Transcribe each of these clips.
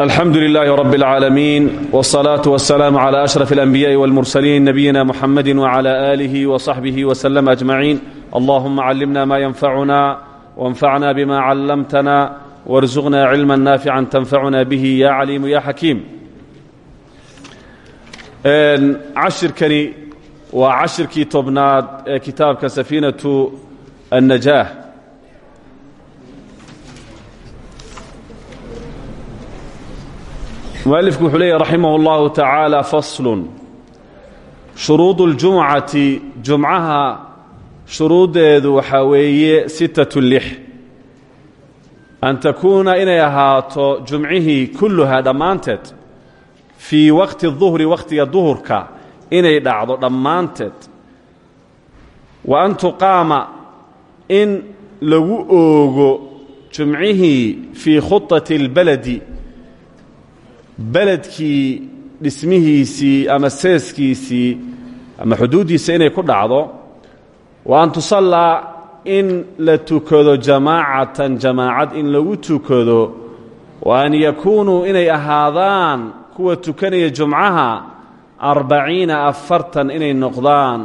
alxamdu lilaahi rab اlcaalamiin wاsalaatu wasalaamu cla ashraf اlanbiyaءi wاlmursaliin nabiyina muxamadi wcla aalihi wصaxbihi wslm ajmaciin allahuma callimna ma yanfacuna wanfacna bima callamtana warzuqna cilma naafica tanfacuna bihi ya caliimu ya xakiim cashirkani waa cashirkii tobnaad ee kitaabka safiinatu الnajaah mualifku wuxuu leeyahy raximah اllahu tacaala faslun shuruud اljumcati jumcaha shuruuddeedu waxaa weeye sittatu lix an takuuna inay ahaato jumcihii kulluhaa dhammaanteed fii waqti duhri wakhtiga duhurka inay dhacdo dhammaanteed wa an tuqaama in lagu oogo jumcihii fii khuطati اlbaladi beledkii dhismihiisii ama seeskiisii ama xuduuddiisa inay ku dhacdo wa an tusallaa in la tukado jamaacatan jamaacad in lagu tukado wa an yakuunuu inay ahaadaan kuwa tukanaya jumcaha arbaciina afartan inay noqdaan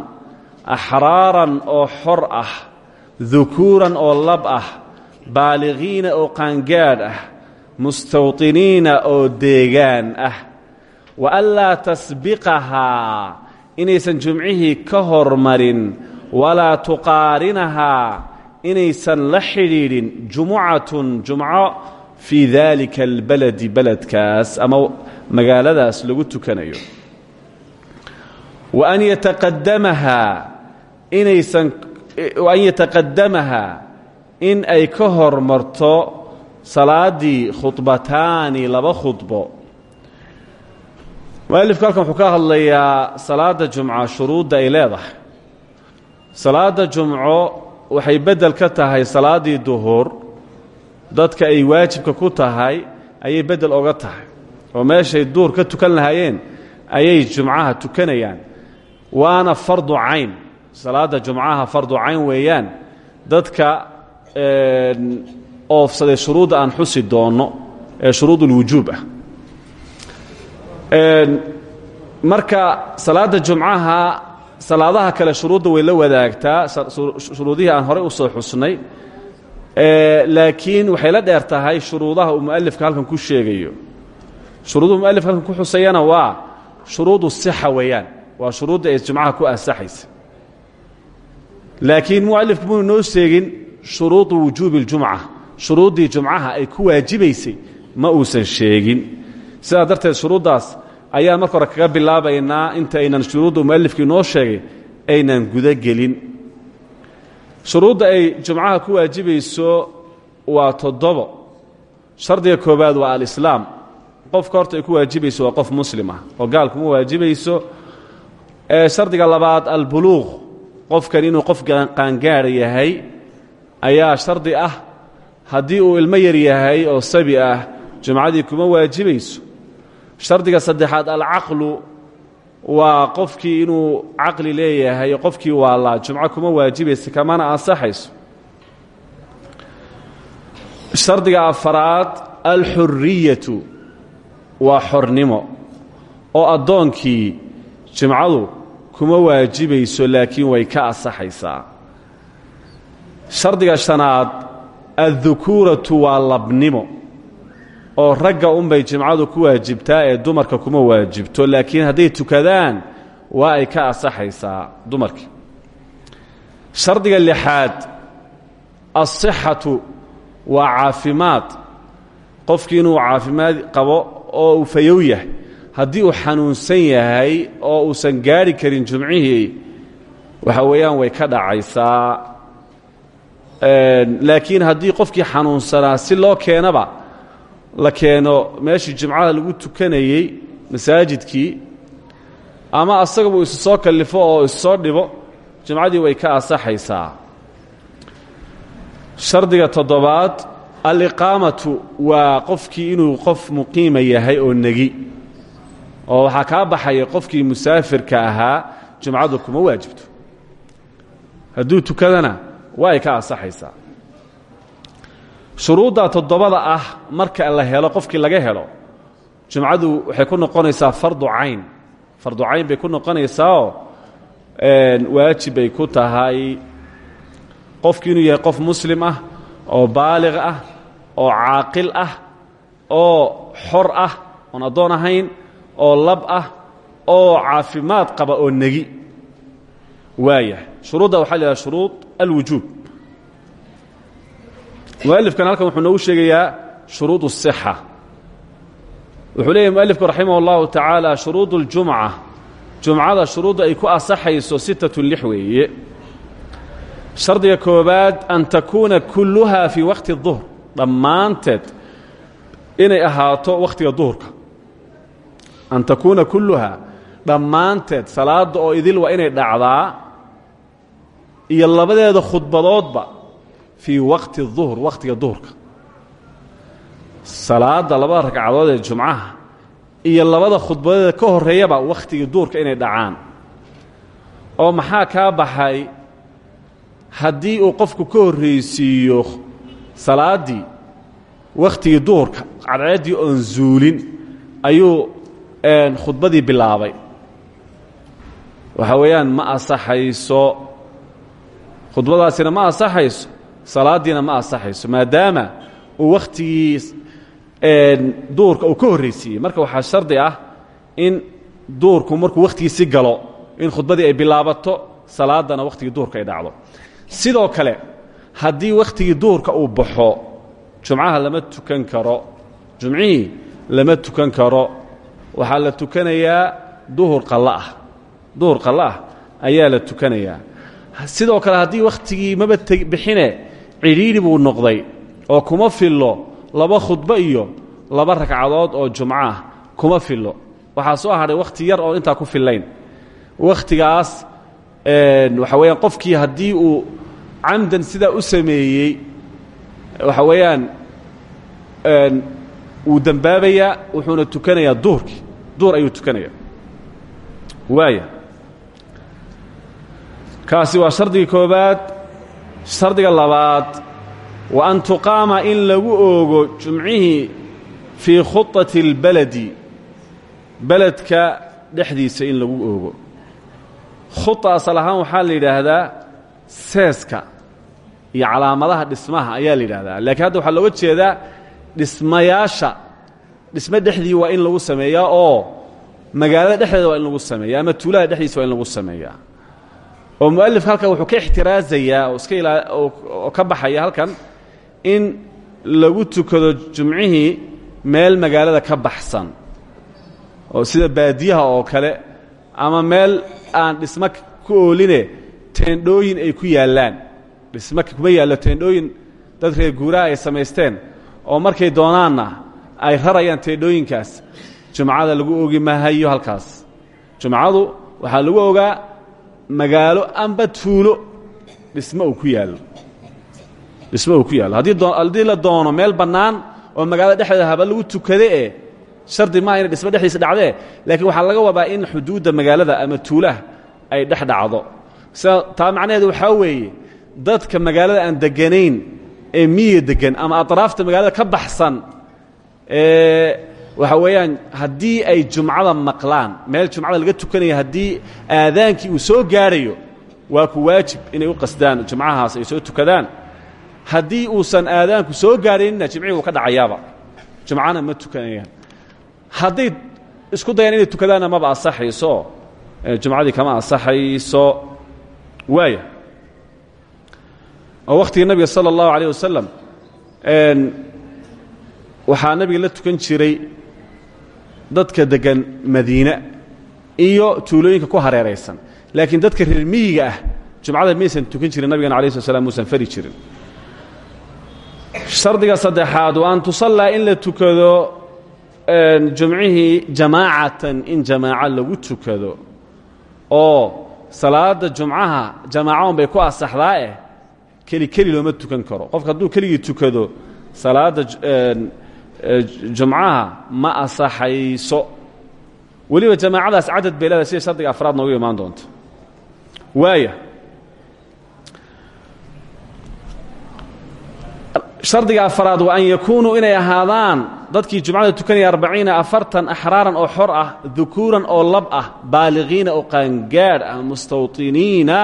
axraaran oo xor ah dukuuran oo lab ah baaligiina oo qaangaadh ah mustawطiniina oo deegaan ah. Wa anlaa tasbiqahaa inaysan jumcihii ka hormarin. Walaa tuqaarinahaa inaysan la xidhiidhin. Jumucatun jumco fii daalika albaladi beledkaas ama magaaladaas lagu tukanayo. Wa an yataqadamahaa inaysan an yataqadamahaa in ay ka hormarto salaaddii khudbataani laba khudbo. Mualifku halkan wuxuu ka hadlayaa salaadda jumco shuruudda ay leedahay. Salaadda jumco waxay beddel ka tahay salaaddii duhur dadka ay waajibka ku tahay ayay beddel oga tahay. Oo meeshay duhur ka tukan lahaayeen ayay jumcaha tukanayaan. Waana fardu cayn salaadda jumcaha fardu cayn weeyaan. Dadka oofsaday shuruudda aan xusi doonno ee shuruud ulwujuub ah. Marka salaadda jumcaha salaadaha kale shuruudda way la wadaagtaa shuruudihii aan horey u soo xusnay laakiin waxay la dheer tahay shuruudaha uu mualifka halkan ku sheegayo. Shuruuduhu mualifka halkan ku xusayana waa shuruudu sixa weeyaan waa shuruudda ay jumcaha ku ansaxaysa. Laakiin mualifku munu noo sheegin shuruudu wujuubi اljumca shuruuddii jumcaha ay ku waajibaysay ma uusan sheegin. Sidaa darteed shuruuddaas ayaan marka hore kaga bilaabaynaa inta aynan shuruudda mualifkii noo sheegay aynan gudagelin shuruudda ay jumcaha ku waajibayso waa toddobo. Shardiga koobaad waa alislaam. Qofka horta ay ku waajibayso waa qof muslim ah oo gaal kuma waajibayso shardiga labaad albuluuq qofkan inuu qof qaangaara yahay ayaa shardi ah haddii uu ilmo yar yahay oo sabi ah jumcadii kuma waajibayso shardiga saddexaad alcaqlu waa qofkii inuu caqli leeyahay qofkii waalaa jumco kuma waajibaysa kamana ansaxayso. Shardiga afaraad alxuriyatu waa xornimo oo addoonkii jimcadu kuma waajibayso laakiin way ka ansaxaysaa. Shardiga shanaad addukuuratu waa labnimo oo ragga unbay jimcadu ku waajibtaa ee dumarka kuma waajibto laakiin hadday tukadaan waa ay ka ansaxaysaa dumarkii shardiga lixaad alsixatu waa caafimaad. Qofkii inuu caafimaad qabo oo uu fayow yahay haddii uu xanuunsan yahay oo uusan gaadhi karin jumcihii waxa weeyaan way ka dhacaysaa laakiin haddii qofkii xanuunsanaa si loo keenaba la keeno meeshii jimcada lagu tukanayey masaajidkii ama asagaba uu isu soo kallifo oo issoo dhibo jimcadii way ka ansaxaysaa. Shardiga toddobaad aliqaamatu waa qofkii inuu qof muqiima yahay oo negi oo waxaa kaa baxaya qofkii musaafirka ahaa jumcadu kuma waajibto. Hadduu tukadana waa ay ka ansaxaysaa shuruudda toddobada ah marka la helo qofkii laga helo jumcadu waxay ku noqonaysaa fardu cayn. Fardu cayn bay ku noqonaysaao waajib bay ku tahay. Qofki inuu yahay qof muslim ah oo baaliq ah oo caaqil ah oo xor ah oon addoon ahayn oo lab ah oo caafimaad qaba oo negi. Waaya shuruudda waxaa la shuruud alwujuub mualifkan halkan wuxuu noogu sheegayaa shuruud الصixa wuxuu leeyahy mualifku raximah اllahu tacaala shuruud اljumca jumcada shuruudda ay ku asaxayso sittaة lix weeye shardiga koobaad an takuuna kulluha fii waqti الظuhr dhammaanteed inay ahaato wakhtiga duhurka an takuuna kulluha dhammaanteed salaadda oo idil waa inay dhacdaa iyo labadeeda khudbadoodba fii waqti duhr wakhtiga duhurka. Salaada labada ragcadood ee jumcaha iyo labada khudbadeeda ka horreeyaba wakhtiga duhurka inay dhacaan. Oo maxaa kaa baxay? Haddii uu qofku ka horraysiiyo salaaddii wakhtigii duhurka cadceeddii oon zuulin ayuu khudbadii bilaabay. Waxa weeyaan ma asaxayso khudbadaasina ma asaxayso salaaddiina ma asaxayso maadaama uu wakhtigii duurka uu ka horraysiiyey marka waxaa shardi ah in duurku markuu wakhtigiisi galo in khudbadii ay bilaabato salaadana wakhtigii duurka ay dhacdo. Sidoo kale haddii wakhtigii duurka uu baxo jumcaha lama tukan karo jumcihii lama tukan karo waxaa la tukanayaa duhur qalloah duhur qallo ah ayaa la tukanayaa sidoo kale haddii wakhtigii maba bixine cidhiidhi buu noqday oo kuma fillo laba khudbo iyo laba ragcadood oo jumco ah kuma fillo. Waxaa soo hadhay wakhti yar oon intaa ku fillayn. Wakhtigaas waxa weeyaan qofkii haddii uu camdan sidaa u sameeyey waxa weeyaan wuu dembaabayaa wuxuuna tukanayaa duhurkii. Duhur ayuu tukanaya waaya kaasi waa shardiga koobaad shardiga labaad wa an tuqaama in lagu oogo jumcihii fii khudati اlbaladi beledka dhexdiisa in lagu oogo. Khuda asal ahaan waxaa la yidhaahdaa seeska iyo calaamadaha dhismaha ayaa la yidhaahdaa. Laakiin hadda waxaa looga jeedaa dhismayaasha dhisme dhexdii waa in lagu sameeyaa oo magaalada dhexdeeda waa in lagu sameeya ama tuulaha dhexdiisa waa in lagu sameeyaa oo mualifka halkan wuxuu ka ixtiraazayaa oo iska ilaa oo ka baxaya halkan in lagu tukado jumcihii meel magaalada ka baxsan oo sida baadiyaha oo kale ama meel aan dhismo ku ooline teendhooyin ay ku yaallaan. Dhismo kuma yaallo teendhooyin dad reer guuraha ay samaysteen oo markay doonaanna ay rarayaan teendhooyinkaas. Jumcada lagu ogi mahayo halkaas. Jumcadu waxaa lagu ogaa magaalo amba tuulo dhismo uu ku yaallo. Dhismo uu ku yaallo. Haddii la doono meel bannaan oo magaalada dhexdeeda haba lagu tukade e shardi maaha inay dhismo dhexdiisa dhacdee laakiin waxaa laga wadaa in xuduudda magaalada ama tuulaha ay dhex dhacdo. Sida taa macnaheedu waxaa weeye dadka magaalada aan deganayn ee miyiga degan ama atraafta magaalada ka baxsan ee waxa weeyaan haddii ay jumcada maqlaan meel jumcada laga tukanaya haddii aadaankii uu soo gaadhayo waa ku waajib inay u qasdaan jumcahaas ay soo tukadaan. Haddii uusan aadaanku soo gaadhaynna jimcihii ka dhacayaaba. Jumcana ma tukanayaan. Hadday isku dayaan inay tukadaanna maba asaxayso jumcadii kama asaxayso waaya oo wakhtigii nabiga sala allahu alayh wasalam waxaa nabiga la tukan jiray dadka degan madiine iyo tuulooyinka ku hareeraysan. Laakiin dadka reer miyiga ah jumcada maysan tukan jirin nabigana alay slat slam muusan fari jirin. Shardiga saddexaad waa an in la tukado jumcihii jamaacatan in jamaaco lagu tukado. Oo salaada jumcaha jamaaco un bay ku asaxdaa eh keli looma tukan karo. Qofka hadduu keligii tukado salaadda jumcaha ma asaxayso. Weliba jamaacadaas cadad bay leedahay sida shardiga afraad noogu imaan doonto. Waaya shardiga afraad waa an yakuunuu inay ahaadaan dadkii jumcada tukanaya arbaciina afartan axraaran oo xor ah dukuuran oo lab ah baaliqiina oo qaangaadh ah mustawطiniina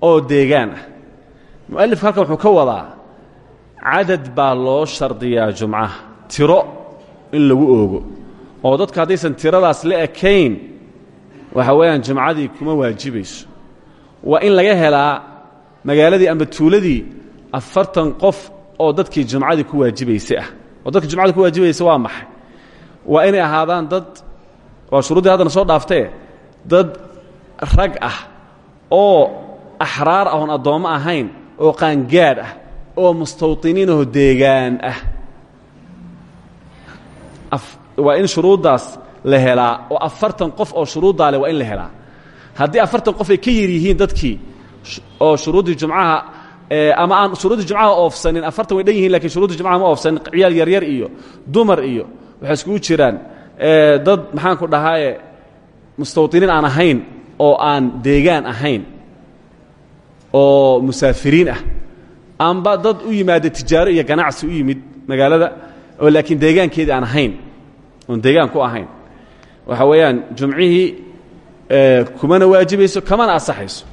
oo deegaan ah. Mu'alifka halkan wuxuu ka wadaa cadad baa loo shardiyaa jumcaha tiro in lagu oogo. Oo dadka haddaysan tiradaas la ekayn waxa weeyaan jumcadii kuma waajibayso waa in laga helaa magaaladii amba tuuladii afartan qof oo dadkii jumcadii ku waajibaysa ah. Oo dadka jumcada ku waajibaysa waa maxay? Waa inay ahaadaan dad waa shuruuddii haddana soo dhaaftee dad rag ah oo axraar ahoon addoommo ahayn oo qaangaadh ah oo mustawطiniinahoo deegaan ah waa in shuruuddaas la helaa oo afartan qof oo shuruuddaa leh waa in la helaa. Haddii afartan qof ay ka yar dadkii oo shuruuddii jumcaha ama aan shuruuddii jumcaha oofsanin afartan way dhan yihiin laakiin jumcaha ma oofsanin ciyaal yaryar iyo dumar iyo waxay iskugu jiraan. Dad maxaan ku dhahaaye mustawطiniin aan ahayn oo aan deegaan ahayn oo musaafiriin ah amba dad u yimaada tijaaro iyo ganacsi u yimid magaalada oo laakiin deegaankeedii aan ahayn oon deegaan ku ahayn waxa weeyaan jumcihii kumana waajibayso kamana asaxayso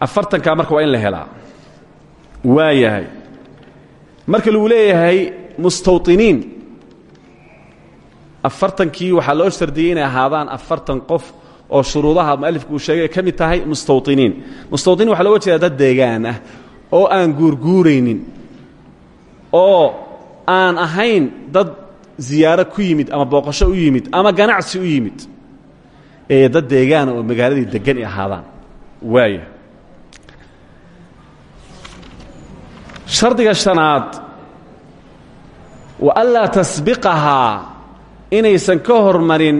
afartankaa marka waa in la helaa waa yahay marka lagu leeyahay mustawطiniin afartankii waxaa loo shardiyey inay ahaadaan afartan qof oo shuruudaha mualifku uu sheegay ay ka mid tahay mustawطiniin mustawطiniin waxa looga jeeda dad deegaan ah oo aan guurguuraynin oo aan ahayn dad ziyaaro ku yimid ama booqasho u yimid ama ganacsi u yimid ee dad deegaana oo magaaladii degan ay ahaadaan. Waaya shardiga shanaad wa anlaa tasbiqahaa inaysan ka hormarin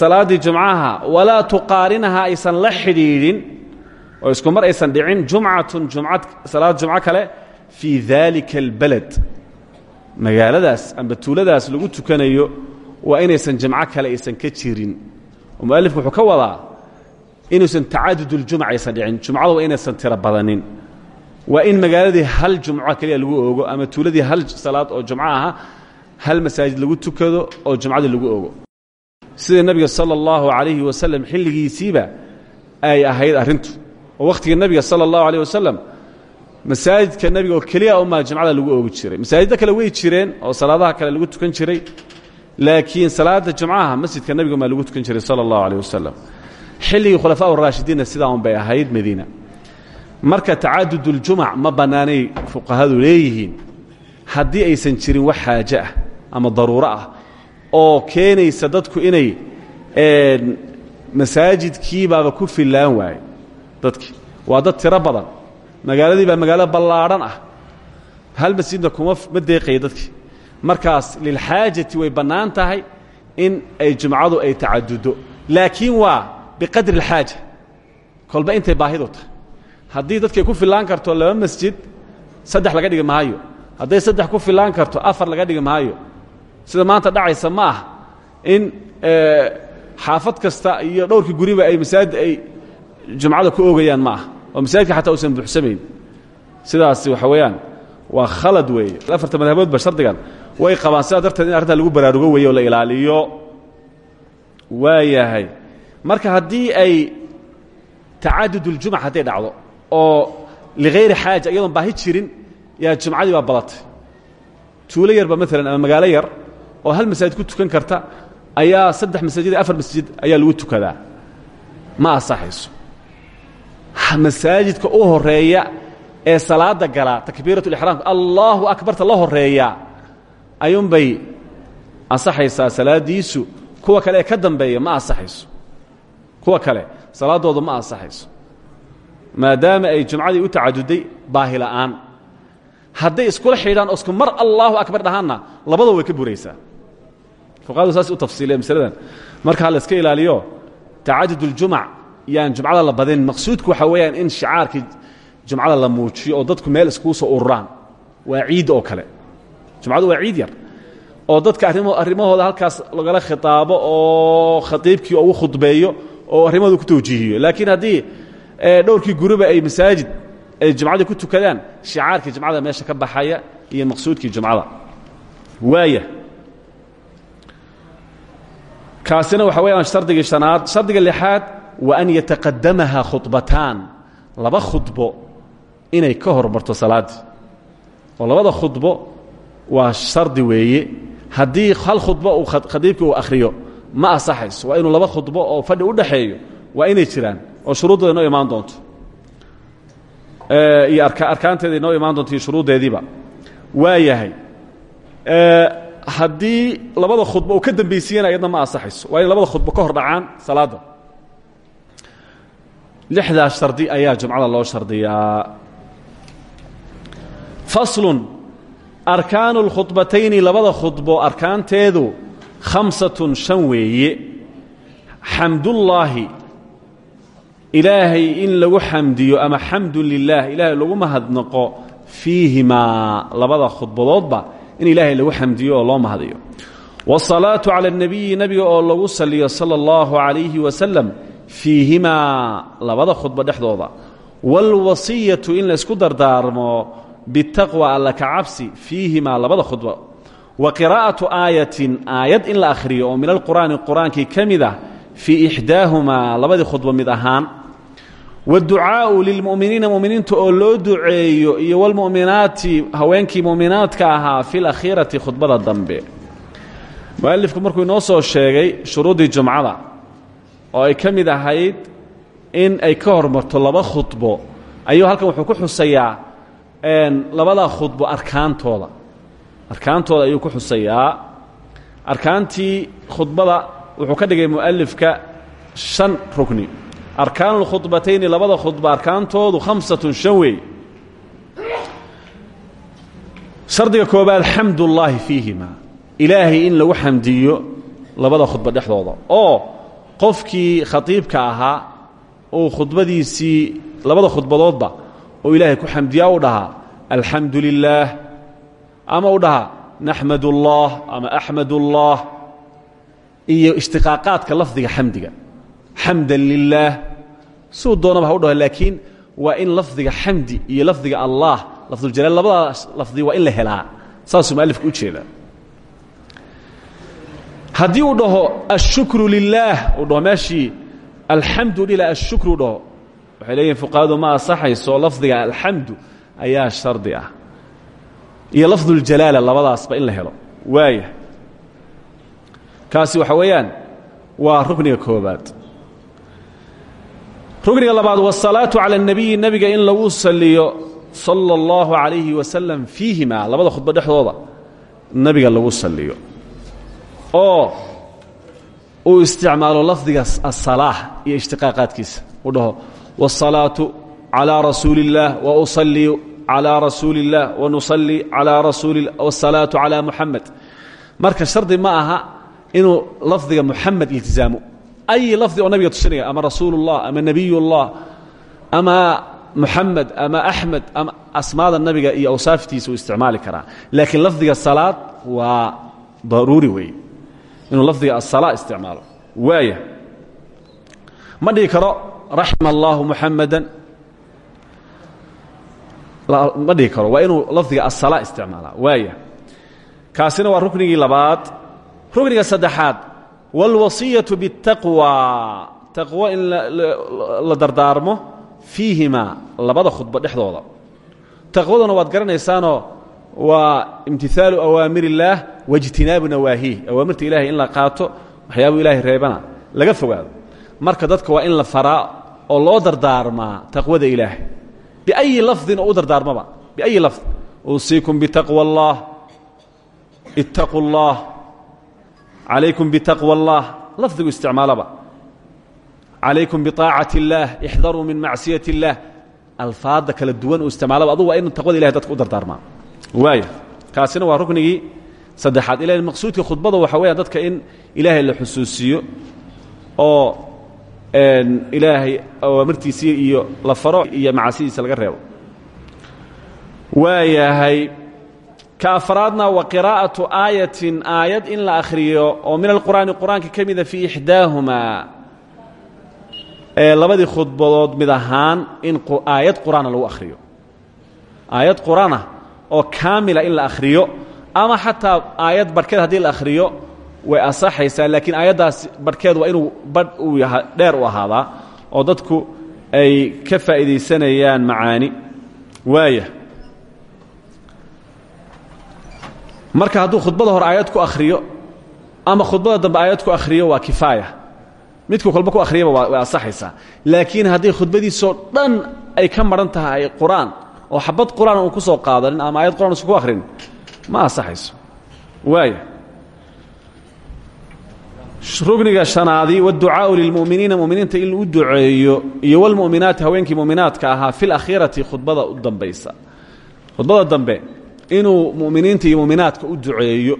salaaddii jumcaha walaa tuqaarinahaa aysan la xidhiidhin oo isku mar aysan dhicin jumcatun jumcad salaad jumco kale fii daalika albalad magaaladaas amba tuuladaas lagu tukanayo waa inaysan jimco kale aysan ka jirin. Oo wuxuu ka wadaa inuusan tacaduduljumac aysan dhicin. Jumcadu waa inaysan tiro badanin. Waa in magaaladii hal jumco keliya lagu oogo ama tuuladii hal salaad oo jumco aha hal masaajid lagu tukado oo jumcadii lagu oogo. Sida nebiga sala allahu calayhi wasalam xilligiisiiba ay ahayd arrintu. Oo wakhtiga nebiga sala allahu alayh wasalam masaajidka nebiga oo keliya umaa jimcada lagu oogi jiray. Masaajidda kale way jireen oo salaadaha kale lagu tukan jiray laakiin salaada jumcaha masjidka nebiga umaa lagu tukan jiray sala allahu alayh wasalam xilligii khulafaa raashidiinna sidaa un bay ahayd madiina. Marka tacaduduljumac ma bannaanay fuqahadu leeyihiin. Haddii aysan jirin wax xaaje ah ama daruuro ah oo keenaysa dadku inay masaajidkiibaaba ku fillaan waaye dadkii waa dad tiro badan magaaladii baa magaalo ballaadhan ah. Hal masjidna kuma ma deeqaya dadkii markaas lilxaajati way bannaan tahay in ay jumcadu ay tacadudo laakiin waa biqadri اlxaaja kolba intay baahidu tahay. Haddii ku fillaan karto laba masjid saddex laga dhigi maayo. Hadday saddex ku fillaan karto afar laga dhigi maayo. Sida maanta dhacaysa ma ah in xaafad kasta iyo dhowrkii guriba ay masaajid ay jumcada ku oogayaan ma ah oo masaajidka xataa usan buuxsamayn. Sidaas waxa weeyaan waa khalad weeye. Afarta madhaboodba shardigan way qabaan. Sidaa darteed in arrintaa lagu baraarugo weeye oo la ilaaliyo waa yahay. Marka haddii ay tacadud اljumc hadday dhacdo oo ligayri xaaja iyadoon baahi jirin yaa jumcadii baa badatay tuulo yarba maalan ama magaalo yar oo hal masaajid ku tukan karta ayaa saddex masaajid afar masjid ayaa lagu tukadaa. Ma asaxayso masaajidka u horreeya ee salaada galaa takbiirat اlixraamka allahu akbarta la horreeya ayuunbay ansaxaysaa salaadiisu. Kuwa kale ka dambeeya ma ansaxayso. Kuwa kale salaaddoodu ma ansaxayso. Maadaama ay jumcadii u tacaduday baahi la'aan hadday iskula xidhaan oo isku mar allahu akbar dhahaanna labadaba way ka buraysaa. Fuqahadu saas u tafsiiliya masaladan. Marka la iska ilaaliyo tacadud اljumac yaan jumcada la badin. Maqsuudku waxaa weeyaan in shicaarkii jumcada la muujiyo oo dadku meel iskugu soo ururaan. Waa ciid oo kale. Jumcadu waa ciid yar. Oo dadka arrimahooda halkaas lagala khitaabo oo khatiibkii ugu khudbeeyo oo arrimahooda ku tawjiihiyo. Laakiin haddii dhowrkii guriba ay masaajid ay jumcadii ku tukadaan shicaarkii jumcada meesha ka baxaya iyo maqsuudkii jumcada. Waaya. Kaasina waxa weyaan shardigii شhanaad shardiga lixaad wa an yataqadamaha khuطbataan laba khudbo inay ka hormarto salaaddii oo labada khudbo waa shardi weeye. Haddii hal khudbo uu khadiibkii uu akhriyo ma asaxayso waa inuu laba khudbo oo fadhi u dhaxeeyo waa inay jiraan oo shuruuddooda inoo imaan doonto. Iyo arkaanteeda inoo imaan doonto iyo shuruuddeediiba. Waa yahay haddii labada khudbo uu ka dambaysiiyana iyadna ma asaxayso waa inay labada khudbo ka hor dhacaan salaadda lixdaa shardi ayaa jumcada loo shardiyaa faslun arkaanu lkhudbatayni labada khudbo arkaanteedu khamsatun shan weeye xamdullaahi ilaahay in lagu xamdiyo ama xamdun lilaah ilaahay lagu mahadnaqo fiihimaa labada khudbadoodba in ilaahay lagu xamdiyo oo loo mahadiyo wasalaatu cala اnebiyi nebiga oo lagu saliyo sala اllahu calayhi wasalam fiihimaa labada khudbo dhexdooda. Wاlwasiyatu in laysku dardaarmo bitaqwa alla ka cabsi fiihimaa labada khudbo wa qiraa'atu aayatin aayad in la akhriyo oo min alqur'aani qur'aankii ka mid ah fii ixdaahumaa labadii khudbo mid ahaan. Waducaa'u lilmu'miniina mu'miniinta oo loo duceeyo iyo walmu'minaati haweenkii mu'minaadka ahaa fi lakhiirati khudbada dambe. Mu'alifku markuu inoo soo sheegay shuruuddii jumcada oo ay ka mid ahayd in ay ka hormarto laba khudbo. Ayuu halkan wuxuu ku xusayaa labadaa khudbo arkaantooda. Arkaantooda ayuu ku xusayaa. Arkaantii khudbada wuxuu ka dhigay mu'alifka shan rukni. Arkaanu lkhudbatayni labada khudba arkaantoodu khamsatun shan weey shardiga koobaad xamdullaahi fiihima. Ilaahay in lagu xamdiyo labada khudba dhexdooda. Oo qofkii khatiibka ahaa uu khudbadiisii labada khudbadoodba oo ilaahay ku xamdiyaa u dhahaa alxamdu lilaah ama u dhahaa naxmad ullah ama axmad ullah iyo ishtiqaaqaadka lafdiga xamdiga xamdan lilaah suu doonaba ha u dhaho laakiin waa in lafdiga xamdi iyo lafdiga allah lafduljalaal labadaas lafdi waa in la helaa. Saasuu mualifku u jeedaa haddii uu dhaho ashukru lilaah uu dhaho meeshii alxamdu ashukru dhaho. Waxay leeyihiin fuqahadu ma asaxayso lafdiga alxamdu ayaa shardi ah. Iyo lafduljalaala labadaasba in la helo. Waaya kaasi waxa weeyaan waa rukniga koobaad rukniga labaad wasalaatu cala اnebiyi nebiga in lagu saliyo sala اllahu calayhi wasalam fiihima labada khudbo dhexdooda nebiga lagu saliyo oo uu isticmaalo lafdiga asalaax iyo ishtiqaaqaadkiisa uu dhaho wالsalaatu calىa rasuuli اllah wausali calىa rasuuli اllah wanusali calىa rasuuli wالsalaatu calىa muxamed marka shardi ma aha inuu lafdiga muxamed iltizaamo ay lafdi oo nabiga tusinaya ama rasuul اllah ama nebiy اllah ama muxamed ama axmed ama asmaada nabiga iyo awsaaftiisa uu isticmaali karaa laakiin lafdiga salaad waa daruuri weeye inuu lafdiga asalaa isticmaalo waaya ma dhihi karo raxima allahu muxamadan ma dhihi karo waa inuu lafdiga asalaa isticmaalaa waaya kaasina waa ruknigii labaad rukniga saddexaad wاlwasiyaةu bالtaqwى taqwo in la dardaarmo fiihimaa labada khudbo dhexdooda taqwaduna waad garanaysaanoo waa imtihaalu awaamir اllaah waijtinaabu nawaahiih awaamirta ilahay in la qaato waxyaabuu ilahay reebana laga fogaado marka dadka waa in la faraa oo loo dardaarmaa taqwada ilaahay biأyi lafdin oo u dardaarmaba biأyi lafd uusiikum bitaqwى اllah ittaquu اllah calaykum bitaqwى اllah lafdigu isticmaalaba calaykum biطaacat اllaah ixdaruu min macsiyaة اllah alfaadda kala duwan uu isticmaalaba adugu waa in taqwada ilahay dadka u dardaarmaa waaya kaasina waa ruknigii saddexaad. Ila maqsuudka khudbada waxa weeyaan dadka in ilaahay la xusuusiyo oo ilaahay awaamirtiisii iyo la faro iyo macaasidiisa laga reebo. Waayahay ka afraadna wa qiraa'atu aayatin aayad in la akhriyo oo min alqur'aani qur'aanka ka mida ee labadii khudbadood mid ahaan in aayad qur'aana lagu akhriyo. Aayad qur'aana oo kaamila in la akhriyo ama xataa aayad barhkeed haddii la akhriyo way asaxaysaa laakiin aayaddaas barhkeed waa inuu badh uu yaha dheer u ahaadaa oo dadku ay ka faa'iidaysanayaan macaani. Waaya marka hadduu khudbada hore aayad ku akhriyo ama khudbada dambe aayad ku akhriyo waa kifaaya. Midku kolba ku akhriyaba way asaxaysaa laakiin haddii khudbadiisoo dhan ay ka maran tahay oo xabad qur'aan uun ku soo qaadanin ama ayad quraan isku akhrin ma ansaxayso. Waaya rugniga shanaadi waadducaau lilmu'miniina muminiinta in u duceeyo iyo walmu'minaati haweenkii mu'minaadka ahaa fi lakhiirati khudbada u dambaysa. Khudbada dambe inuu mu'miniinta iyo mu'minaadka u duceeyo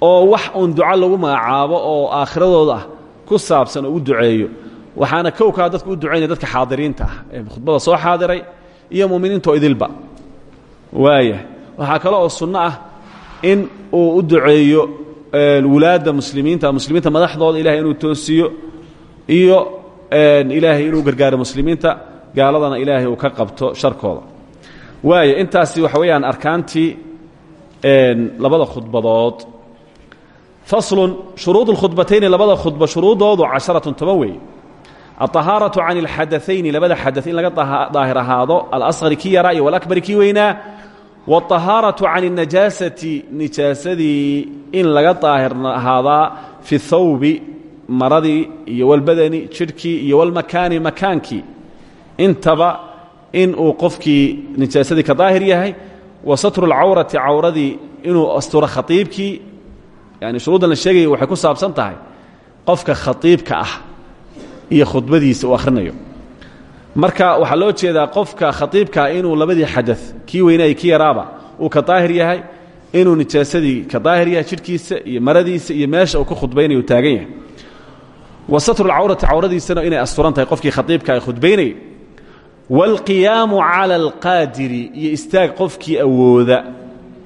oo wax uun duco lagu magacaabo oo aakhiradooda ah ku saabsan oo u duceeyo. Waxaana kowkaa dadka u ducaynaya dadka xaadiriinta ah. Ee khudbada soo xaadiray iyo muminiintoo idilba. Waaya waxaa kale oo sunno ah in uu u duceeyo wulaadda muslimiinta muslimiinta madaxdooda ilahay inuu toosiyo iyo ilaahay inuu gargaaro muslimiinta gaaladana ilaahay uu ka qabto sharkooda. Waaya intaasi waxa weeyaan arkaantii labada khudbadood. Faslun shuruud اlkhudbatayni labada khudba shuruudoodu casharatun toban aلطahaaraةu can اlxadaثayni labada xadaث in laga daahir ahaado alasqari kii yaraa iyo walakbari kii weynaa wاطahaaraةu can الnajaasati nijaasadii in laga daahir ahaadaa fi اthawbi maradii iyo walbadani jidhkii iyo walmakaani makaankii intaba in uu qofkii nijaasadii ka daahir yahay wa satru اlcawrati cawradii inuu asturo khaiibkii yani shuruuddan la sheegaya waxay ku saabsan tahay qofka khaiibka ah iyo khudbadiisa uu akhrinayo. Marka waxaa loo jeedaa qofka khaiibkaa inuu labadii xada kii weynay kii yaraaba uu ka daahir yahay inuu nijaasadii ka daahir yahay jidhkiisa iyo maradiisa iyo meesha uu ka khudbaynayo taagan yahay. Wa satrulcawrati cawradiisana inay asturan tahay qofkii khaiibka ay khudbaynayay wاlqiyaamu cala alqaadiri iyo istaag qofkii awooda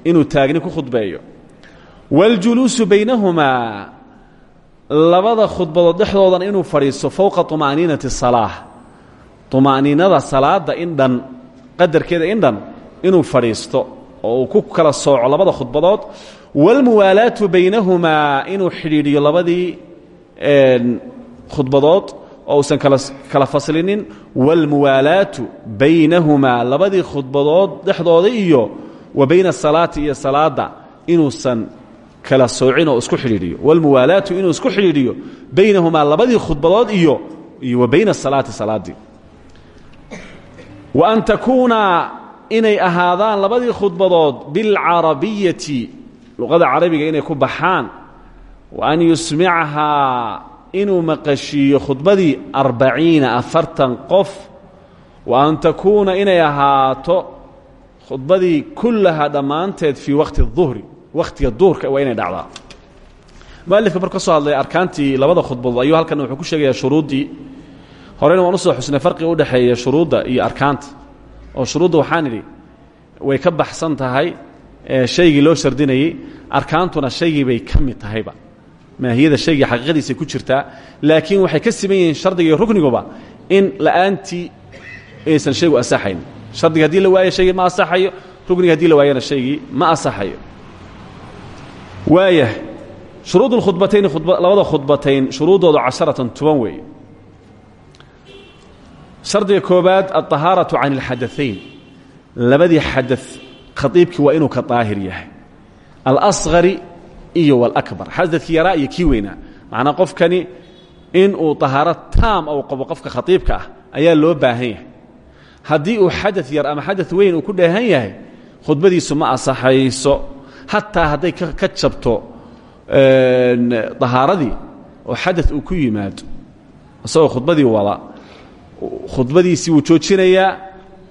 inuu taagni ku khudbeeyo. Wاljuluusu baynahumaa labada khudbadood dhexdoodan inuu fadhiisto fowqa طumaaniinati الsalaaة طumaaniinada salaada in dhan qadarkeeda in dhan inuu fadhiisto oo uu ku kala sooco labada khudbadood wاlmuwaalaatu baynahumaa inuu xidhiidhiyo labadii khudbadood oo uusan kala faslinin wاlmuwaalaatu baynahumaa labadii khudbadood dhexdooda iyo wa bayna الsalaati iyo salaada inuusan kala soocin oo isku xidhiidhiyo wاlmuwaalaatu inuu isku xidhiidhiyo baynahumaa labadii khudbadood iyo iyo wa bayna الsalaati salaaddii wa an takuuna inay ahaadaan labadii khudbadood bilcarabiyati luqada carabiga inay ku baxaan wa an yusmicahaa inuu maqashiiyo khudbadii arbaciina afartan qof wa an takuuna inay ahaato khudbadii kullahaa dhammaanteed fii waqti الظuhri wakhtiga duhurka waa inay dhacdaa. Mualifka marku ka soo hadlay arkaantii labada khudbadood ayuu halkan wuxuu ku sheegayaa shuruuddii horeyna waan u soo xusnay farqiga udhexeeya shuruudda iyo arkaanta. Oo shuruudda waxaan idhi way ka baxsan tahay shaygii loo shardinayey arkaantuna shaygii bay ka mid tahayba. Maahiyada shaygii xaqiiqadiisay ku jirtaa. Laakiin waxay ka siman yihiin shardiga iyo rukniguba in la'aantii aysan shaygu asaxayn. Shardiga haddii la waayo shaygii ma asaxayo rukniga haddii la waayana shaygii ma asaxayo waaya shuruud اkhudbatayni labada khudbatayn shuruuddoodu casharatan toban weeye shardiga koobaad aلطahaaraةu can اlxadaثayn labadii xadaث khaiibkii waa inuu ka daahir yahay alasغari iyo wاlأkbar xadadkii yaraa iyo kii weynaa macnaa qofkani in uu طahaaro taam ou qabo qofka khaiibka ah ayaa loo baahan yahay haddii uu xadaث yar ama xadaث weyn uu ku dheehan yahay khudbadiisu ma asaxayso xataa hadday ka jabto dahaaradii oo xada uu ku yimaado. Isagoo khudbadii wada khudbadiisii wuu joojinayaa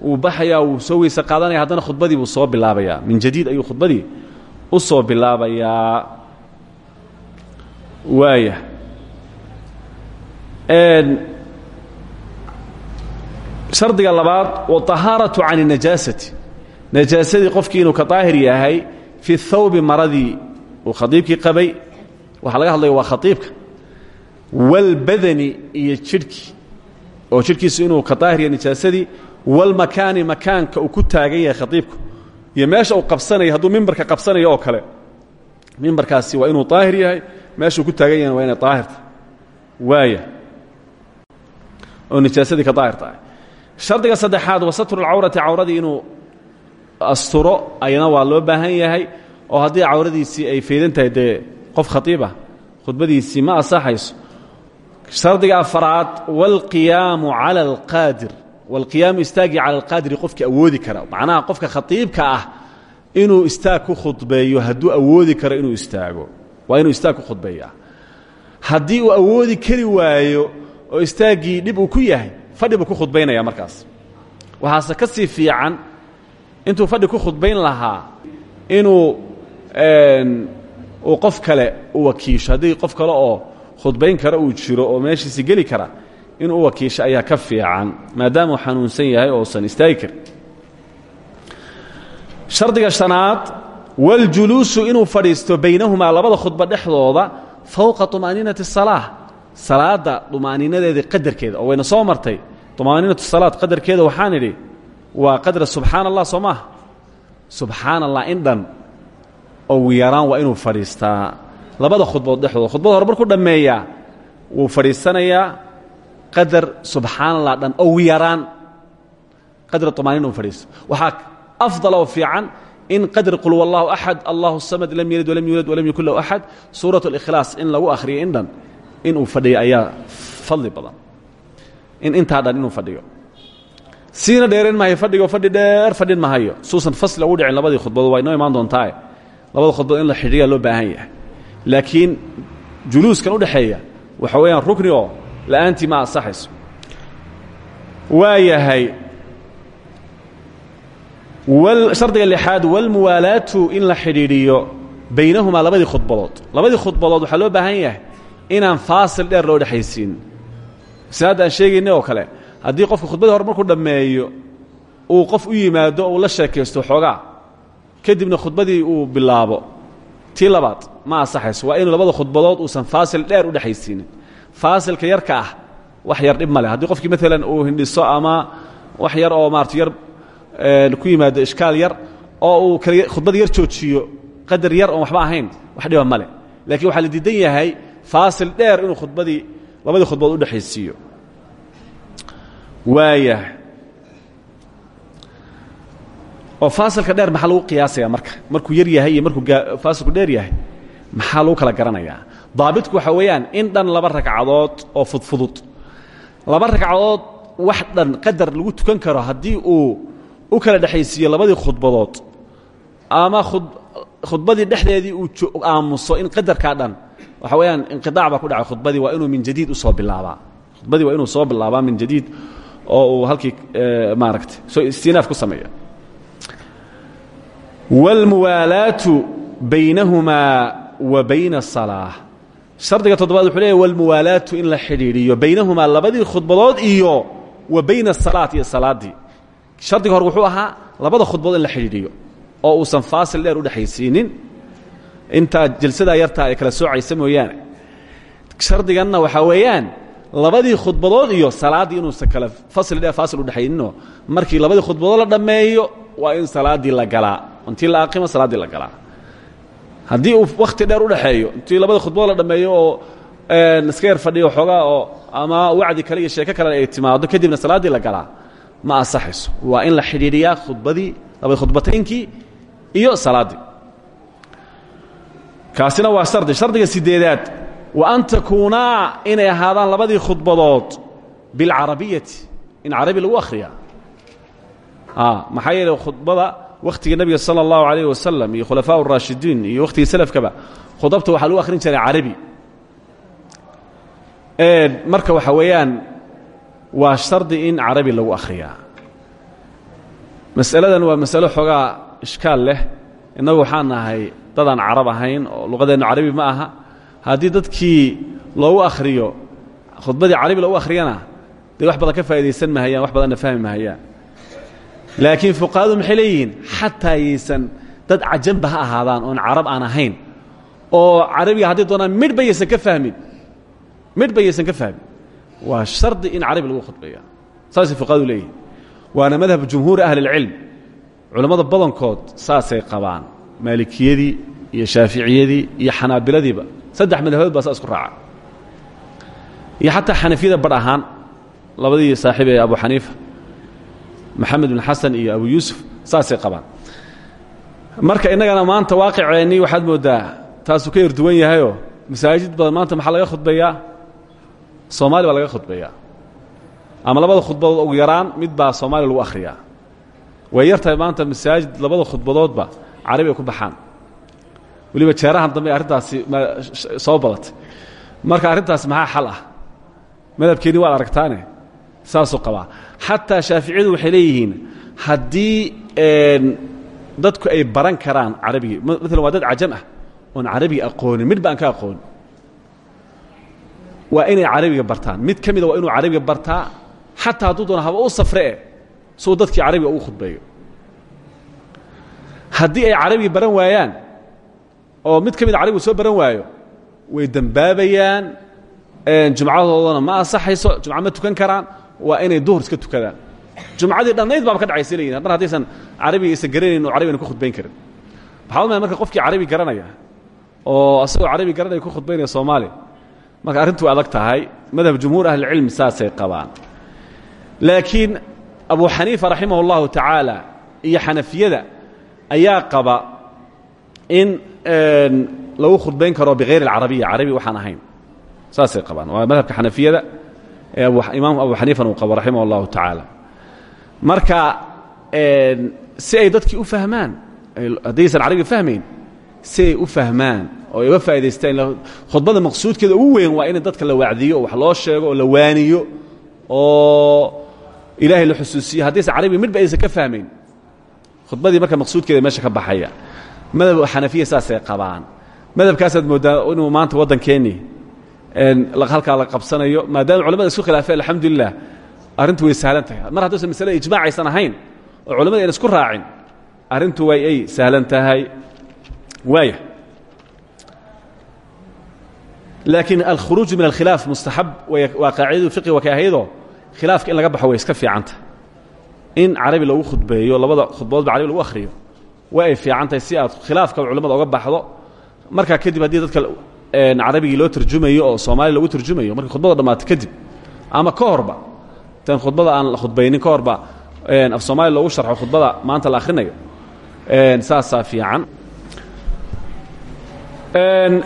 wuu baxayaa wuu soo weyse qaadanaya haddana khudbadii buu soo bilaabayaa. Min jadiid ayuu khudbadii u soo bilaabayaa. Waaya. Shardiga labaad watahaaratu can اnajaasati najaasadii qofkii inuu ka daahir yahay fi اthawbi maradii uu khaiibkii qabay waxaa laga hadlaya waa khaiibka wاlbadani iyo jidhkii oo jidhkiisu inuu ka daahir yahay najaasadii wاlmakaani makaanka uu ku taagan yahay khaiibku iyo meesha uu qabsanayo hadduu mimbarka qabsanayo oo kale mimbarkaasi waa inuu daahir yahay meeshuu ku taagan yahayna waa inay daahirta waaya oo nijaasadii ka daahir tahay shardiga saddexaad wa satru lcawrati cawradii inuu asturo ayana waa loo baahan yahay oo haddii cawradiisii ay faydan tahay dee qof khatiibah khudbadiisii ma asaxayso shardiga afaraad wاlqiyaamu calى اlqaadir wاlqiyaamu istaagii cala alqaadiri qofka awoodi kara macnaha qofka khatiibka ah inuu istaag ku khudbeeyo hadduu awoodi karo inuu istaago waa inuu istaag ku khudbeeyaa haddii uu awoodi kari waayo oo istaaggii dhib uu ku yahay fadhi buu ku khudbaynaya markaas waxaase ka sii fiican intuu fadhi ku khudbayn lahaa inuu uu qof kale u wakiisho haddii qof kale oo khudbayn kara uu jiro oo meeshiisi geli kara inuu u wakiisho ayaa ka fiican maadaama uu xanuunsan yahay oo usan istaagi karin shardiga shanaad waljuluusu inuu fadhiisto baynahumaa labada khudba dhexdooda fowqa طumaaniinati الsalaaة salaadda طumaaniinadeeda qadarkeeda oo wayna soo martay طumaaniinatu salaad qadarkeeda waxaan idhi waa qadra subxaan allah soo maaha dhan ugu waa inuu fadhiistaa labada khudbood dhexdooda. Khudbada hore markuu dhammeeyaa wuu fadhiisanayaa qadar subxaan allah dhan ugu qadra طumaaniina u fadhiisto. Waxaa afdal oo in qadr qul wallahu axad allahu samad lam yalid walam yuulad walam yakun lahu axad suurat اlikhlaas in lagu akhriyo in dhan inuu fadhiyo fadli badan. In intaa dhan inuu fadhiyo siina dheerayn mahayo fadhigo fadhi dheer fadhin mahayo suusan fasli ugu dhicin labadii khudbadood waa inoo imaan doontaae labada khudbadood in la xidhiyaa loo baahan yahay. Laakiin juluuskan udhaxeeya waxa weeyaan rukni oo la'aantii ma ansaxayso. Waa yahay shardiga lixaad walmuwaalaatu in la xidhiidhiyo baynahumaa labadii khudbadood. Labadii khudbadood waxaa loo baahan yahay inaan faasil dheer loo dhexaysiin. Hadda aan sheegaynay oo kale haddii qofka khudbadii hore markuu dhammeeyo uu qof u yimaado uu la sheekaysto xoogaa kadibna khudbadii uu bilaabo. Tii labaad ma ansaxayso. Waa inuu labada khudbadood uusan faasil dheer u dhexaysiinin faasilka yarka ah wax yar dhib ma leh. Haddii qofkii uu hindhiso ama wax yar oo maarata yar ku yimaado ishkaal yar oo uu khudbada yar joojiyo qadar yar oon waxba ahayn wax dhiba ma leh. Lakiin waxaa la diidan yahay faasil dheer inuu khudbadii labadii khudbadood u dhexaysiiyo waaya. Oo faasilka dheer maxaa lagu qiyaasaya marka? Markuu yar yahay iyo markuu faasilku dheer yahay maxaa lagu kala garanayaa? Daabitku waxaa weeyaan in dhan laba ragcadood oo fudfudud. Laba ragcadood wax dhan qadar lagu tukan karo haddii uu u kala dhexaysiiyo labadii khudbadood. Ama khudbadii dhexdeedii uu aamuso in qadarkaa dhan. Waxa weeyaan inqiaac baa ku dhacay khudbadii waa inuu min jadiid u soo bilaabaa. Khudbadii waa inuu soo bilaabaa min jadiid oo uu halkii maaragtay soo istinaaf ku sameeya wاlmuwaalaatu baynahumaa wa bayna الsalaaة shardiga toddobaad wuxuu leeyahy wاlmuwaalaatu in la xidhiidhiyo baynahumaa labadii khudbadood iyo wa bayna الsalaat iyo salaaddii shardiga hore wuxuu ahaa labada khudbadood in la xidhiidhiyo oo uusan faasil dheer u dhexaysiinin intaa jalsadaa yartaa ay kala soocaysa mooyaane shardiganna waxaa weeyaan labadii khudbadood iyo salaaddii inuusan kale fasli dheer faasil udhexayninoo markii labadii khudbadood la dhammeeyo waa in salaaddii la galaa. Intii la aqimo salaaddii la galaa. Haddii uu wakhti dheer udhexeeyo intii labada khudbadood la dhammeeyo oo iska yar fadhiyo xoogaa oo ama wacdi kale iyo sheeko kale ay timaado kadibna salaaddii la galaa. Ma ansaxayso. Waa in la xidhiidhiyaa khudbadii labadi khudbataynkii iyo salaaddii kaasina waa shardi. Shardiga sideedaad wa an takuunaa inay ahaadaan labadii khudbadood bilcarabiyati in carabi lagu akhriyaa. Maxaa yeeley khudbada wakhtiga nebiga sala allahu alayh wasalam iyo khulafaa اraashidiin iyo wakhtigii selafkaba khudabta waxaa lagu akhrin jiray carabi. Marka waxa weeyaan waa shardi in carabi lagu akhriyaa. Masaladan waa masalo xoogaa ishkaal leh. Innagu waxaan nahay dadaan carab ahayn oo luqadeennu carabi ma aha haddii dadkii loogu akhriyo khudbadii carabi loogu akhriyana dee wax badan ka faa'idaysan mahayaan wax badanna fahmi mahayaan laakiin fuqahadu maxay leeyihiin? Xataa dad cajanba ha ahaadaan oon carab aan ahayn. Oo carabiga hadday doonaan midhba yaysan ka fahmin. Midhba yaysan ka fahmin. Waa shardi in carabi lagu khudbeeya saasay fuqahadu leeyihiin waana madhab jumhuuri ahli اlcilm culammada badankood saasay qabaan. Maalikiyadii iyo shaaficiyadii iyo xanaabiladiiba saddex madhabood baa isku raaca. Iyo xataa xanafiyada badh ahaan labadii saaxiib ee abu xaniifa maxamed bin xasan iyo abu yuusuf saasay qabaan. Marka innagana maanta waaqiceennii waxaad mooddaa taasuu ka yarduwan yahayoo masaajid badan maanta maxaa laga khudbeeyaa soomaali baa laga khudbeeyaa ama labada khudbadood ugu yaraan mid baa soomaaliya lagu akhriyaa. Way yar tahay maanta masaajid labada khudbadoodba carabi ku baxaan weliba jeerahan dambe arrintaasi soo badatay. Marka arrintaas maxaa xal ah? Madhabkeenni waad aragtaane. Saasuu qabaa. Xataa shaaficiyadu waxay leeyihiin haddii dadku ay baran karaan carabigii maalan waa dad cajam ah oon carabiga aqoonin midba aan ka aqoonin waa inay carabiga bartaan. Mid ka mida waa inuu carabiga bartaa xataa hadduu doona haba u safree suu dadkii carabiga ugu khudbeeyo. Haddii ay carabigii baran waayaan oo mid ka mida carabiga soo baran waayo way dembaabayaan jumcadoodana ma ansaxayso jumca ma tukan karaan waa inay duhur iska tukadaan. Jumcadii dhannayd baaba ka dhacaysa leeyihiin mar haddaysan carabiga aysan garanayn oo carabigana ku khudbayn karin. Waxaa umaya marka qofkii carabi garanaya oo asagoo carabi garanaya ku khudbaynaya soomaaliya marka arrintu adag tahay madhab jumhuur ahlicilmi saasay qabaan. Laakiin abu xaniifa raximah اllahu tacaala iyo xanafiyada ayaa qaba in lagu khudbayn karo bihayr اlcarabiya carabi waxaan ahayn. Saasay qabaan. Waa madhabka xanafiyada ee imaam abu xaniifana uu qabo raximah اllahu tacaala marka si ay dadkii u fahmaan haddaysan carabi fahmayn si u fahmaan oo ay uga khudbada maqsuudkeeda ugu weyn waa in dadka la wacdiyo wax loo sheego la waaniyo oo ilaahay la xusuusiyo. Haddaysan carabi midba aysan ka fahmayn khudbadii marka maqsuudkeeda meesha ka baxaya madhab xanafiya saasay qabaan. Madhabkaasaad mooddaa inuu maanta waddankeennii halkaa la qabsanayo maadaama culamada isku khilaafeen alxamdulilah arrintu way sahlan tahay. Mar haddaysan masalada ijmac aysan ahayn oo culamada ayna isku raacin arrintu way ay sahlan tahay. Waaya. Laakiin alkhuruuju min alkhilaaf mustaxab waa qaacidadu fiqi ahaydoo khilaafka in laga baxo way iska fiicanta in carabi lagu khudbeeyo labada khudbadoodba carabi lagu akhriyo way ay fiican tahay si aad khilaafka culamada oga baxdo. Markaa kadib haddii dadka carabigii loo tarjumayo oo soomaaliya lagu tarjumayo markay khudbada dhammaato kadib ama ka horba tan khudbada aan khudbaynin ka horba af soomaaliya loogu sharxo khudbada maanta la akhrinayo saasaa fiican.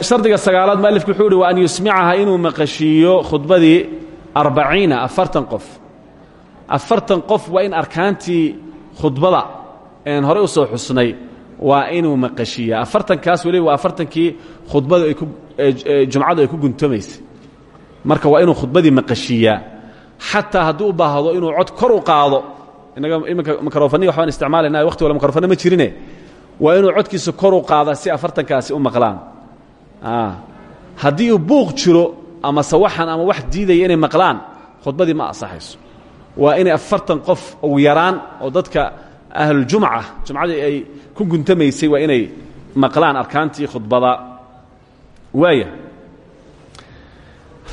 Shardiga sagaalaad mualifku wuxuu uhi wa an yusmicaha inuu maqashiiyo khudbadii arbaciina afartan qof. Afartan qof waa in arkaantii khudbada horey u soo xusnay waa inuu maqashiiya afartankaas weliba waa afartankii khudbadu ay ku jumcadu ay ku guntomaysay marka waa inuu khudbadii maqashiiyaa xataa hadduu u baahdo inuu cod kor u qaado innaga iminka mikrofaniga waxbaan isticmaalayna waqti wala mikrofano ma jirine. Waa inuu codkiisa kor u qaada si afartankaasi u maqlaan. Haddii uu buuq jiro ama sawaxan ama wax diidaya inay maqlaan khudbadii ma asaxayso waa inay afartan qof ugu yaraan oo dadka ahluljumca jumcadii ay ku guntamaysay waa inay maqlaan arkaantii khudbada. Waaya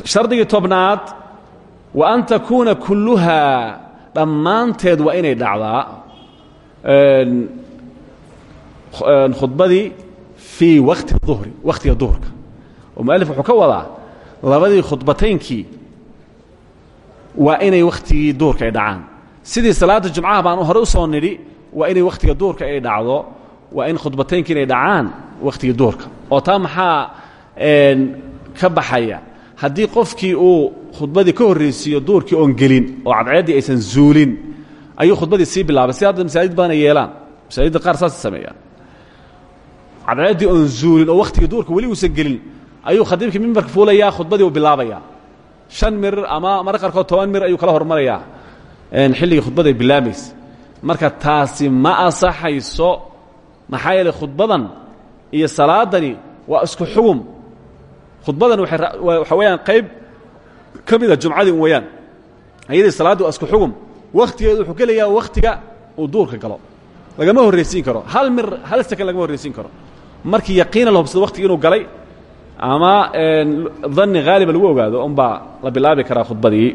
shardigii tobnaad wa an takuuna kulluhaa dhammaanteed waa inay dhacdaa khudbadii fii wakti duhri wakhtiga duhurka. Oo mualif wuxuu ka wadaa labadii khudbataynkii waa inay wakhtigii duhurka dhacaan sidii salaada jumcaha baan hore u soo nidhi waa inay wakhtiga duhurka ay dhacdo waa in khudbataynkii inay dhacaan wakhtigii duhurka. oo taa maxaa ka baxaya? Haddii qofkii uu khudbadii ka horraysiiyo duhurkii oon gelin oo cadceeddii aysan zuulin ayuu khudbadii sii bilaabay. Si hadda masaajid badan ay yeelaan masaajidda qaar saasay sameeyaan. Cadceeddii oon zuulin oo wakhtigii duhurka weli uusan gelin ayuu khadiibkii mimbarka fuulayaa khudbadii uu bilaabayaa. Shan mir ama marka qaarkood toban mir ayuu kala hormarayaa xilligii khudbada ay bilaabaysa marka taasi ma asaxayso maxaa yeelay khudbadan iyo salaadani waa isku xugum. Khudbadan waxa weeyaan qayb ka mida jumcadii un weyaan ayadii salaaddi waa isku xugum. Wakhtigeedu wuxuu gelayaa wakhtiga uu duurka galo. Lagama horraysiin karo. Hal mir hal sakan lagama horraysiin karo. Markii yaqiina la hubsado wakhtigii inuu galay ama danni haaliba lagu ogaado unbaa la bilaabi karaa khudbadii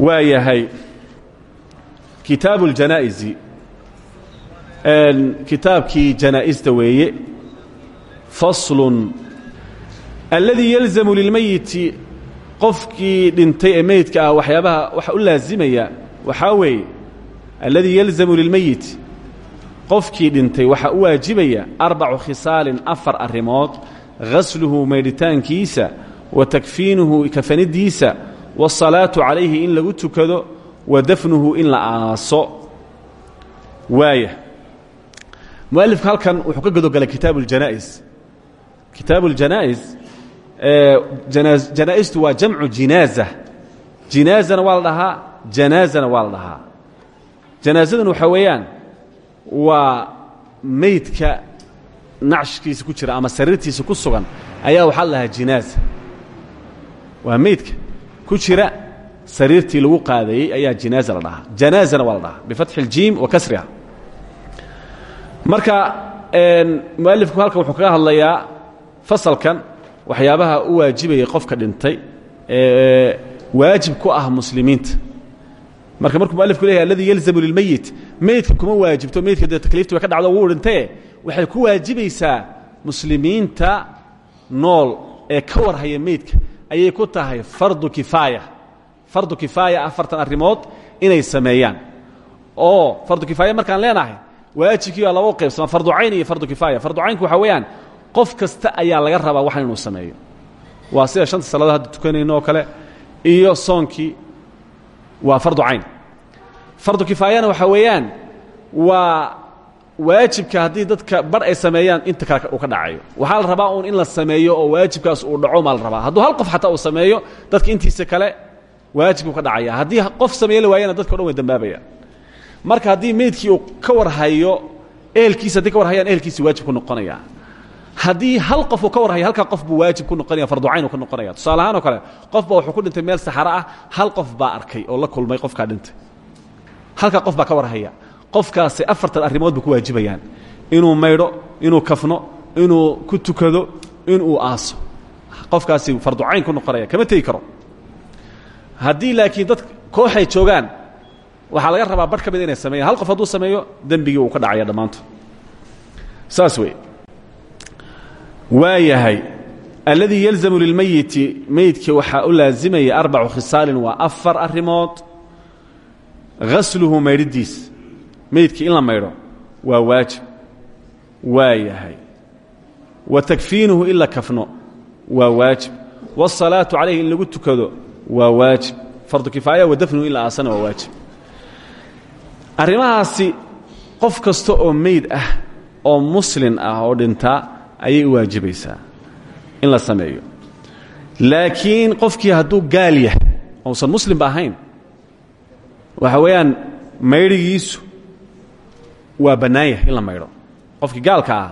waa yahay kitaabu اljanaa'izi kitaabkii janaa'ista weeye faslun alladii yalzamu lilmayiti qofkii dhintay ee meydka ah waxyaabaha waxa u laazimaya waxaa weeye alladii yalzamu lilmeyit qofkii dhintay waxaa u waajibaya arbacu khisaalin afar arrimood ghasluhu maydhitaankiisa wa takfiinuhu kafanidiisa waasalaatu calayhi in lagu tukado wa dafnuhu in la aaso. Waaya mualifku halkan wuxuu ka godogalay kitaab اljanaa'is kitaab اljanaa'is janaa'istu waa jamcu jinaaza jinaazana waa la dhahaa janaazana waa la dhahaa. Weeyaan waa meydka nacshkiisa ku jira ama sariirtiisa ku sugan ayaa waxaa la dhahaa jinaaza. Waa ku jira sariirtii lagu qaadayey ayaa jinaaza la dhahaa. Janaazana waa la dhahaa bifatxi اljiim wa kasriha. Marka mualifku halkan wuxuu kaga hadlayaa fasalkan waxyaabaha u waajibayay qofka dhintay ee waajib ku ah muslimiinta. Marka markuu mualifku leeyahay alladii yalzamu lilmeyit meydka kuma waajibto meydka dee takliifti way ka dhacdo wuu dhintaye waxay ku waajibaysaa muslimiinta nool ee ka warhaya meydka ayay ku tahay fardu kifaaya. Fardu kifaaya afartan arrimood inay sameeyaan. Oo fardu kifaaya markaan leenahay waajibkii baa laba u qaybsama farducayn iyo fardu kifaaya. Farducaynku waxaa weeyaan qof kasta ayaa laga rabaa waxan inuu sameeyo. Waa sida shanta saladood hadda tukanayno oo kale iyo soonkii waa fardu cayn. Fardu kifaayana waxaa weeyaan waa waajibka haddii dadka bar ay sameeyaan inta kale uu ka dhacayo. Waxaa la rabaa in la sameeyo oo waajibkaas uu dhaco maa rabaa. Hadduu hal qof xataa uu sameeyo dadka intiisa kale waajibkuu ka dhacaya. Haddii qof sameeye waayana dadka o dhan way dambaabayaan marka haddii meydkii uu ka warhayo ehelkiisa hadday ka warhayaan ehelkiisi waajib ku noqonaya. Haddii hal qof ka warhayo halkaa qof buu waajib ku noqonaya farducayn uu ka noqonaya. Tusaale kale qof baa wuxuu ku dhintay meel saxaro ah hal qof baa arkay oo la kulmay qofkaa dhintay. Halkaa qof baa ka warhaya qofkaasi afartan arrimood ba ku waajibayaan. Inuu maydho inuu kafno inuu ku tukado inuu aaso. Qofkaasi farducayn ku noqonaya kama tegi karo. Haddii laakiin dad kooxay joogaan waxaa laga rabaa bar ka mida inay sameeyaan. Hal qof hadduu sameeyo dembigii uu ka dhacaya dhammaantood. Saas wey waa yahay alladii yalzamu lilmeyiti meydka waxaa u laazimaya arbacu khisaalin waa afar arrimood. Hasluhu maydhidiis meydkii in la maydho waa waajib waa yahay. Wa takfiinuhu in la kafno waa waajib. Waasalaatu calayhi in lagu tukado waa waajib. Fardu kifaaya wa dafnuhu in la aasana waa waajib. Arrimahaasi qof kasta oo meyd ah oo muslin ah oo dhintaa ayay u waajibaysaa in la sameeyo. Laakiin qofkii hadduu gaal yahay ousan muslimba ahayn waxa weeyaan maydhigiisu waa bannaan yahay in la maydho qofkii gaalka ah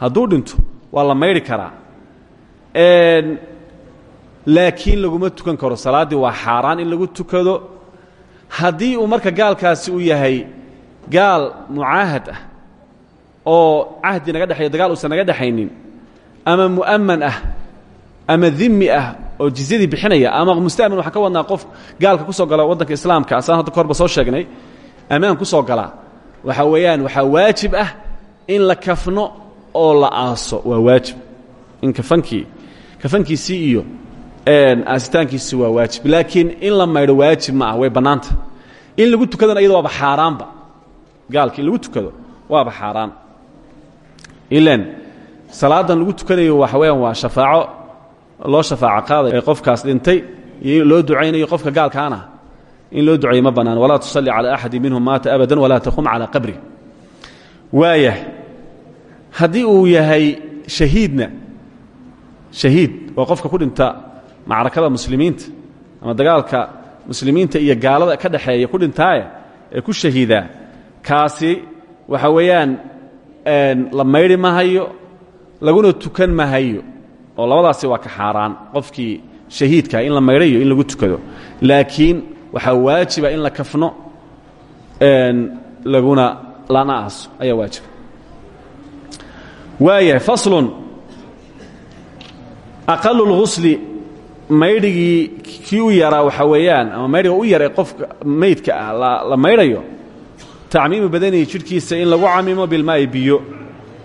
hadduu dhinto waa la maydhi karaa. Laakiin laguma tukan karo salaaddii waa xaaraan in lagu tukado. Haddii uu marka gaalkaasi uu yahay gaal mucaahad ah oo cahdi naga dhexeeyo dagaal uusan naga dhexaynin ama mu'aman ah ama dimi ah oo jizyadii bixinaya ama musta'min waxaan ka wadnaa qof gaalka ku soo gala waddanka islaamka asaan hadda kahorba soo sheegnay ammaan ku soo galaa waxaa weeyaan waxaa waajib ah in la kafno oo la aaso. Waa waajib. In kafankii kafankiisii iyo aasitaankiisi waa waajib. Laakiin in la maydho waajib ma ah way in lagu tukadana iyado waaba xaaraanba. Gaalka in lagu tukado waaba xaaraan. Ilan salaadan lagu tukanayo waxa weyaan waa shafaaco. Loo shafaaco qaaday qofkaas dhintay loo ducaynayo qofka gaalkaana in loo duceeyo ma bannaan walaa tusalli calaa axadi minhum maata abadan walaa taqum calaa qabri. Waayahay haddii uu yahay shahiidna shahiid waa qofka ku dhinta macrakada muslimiinta ama dagaalka muslimiinta iyo gaalada ka dhexeeya ku dhintaaye ee ku shahiidaa kaasi waxa weeyaan la maydhi mahayo laguna tukan mahayo oo labadaasi waa ka xaaraan qofkii shahiidkaa in la maydhayo in lagu tukado. Laakiin waxaa waajiba in la kafno laguna lana aaso. Ayaa waajiba. Waayahay faslun aqalu اlghusli maydhigii kii u yaraa waxaa weeyaan ama maydhiga u yar qofka maydka ah la maydhayo tacmiimu badanihi jidhkiisa in lagu camimo bilmaa'i biyo.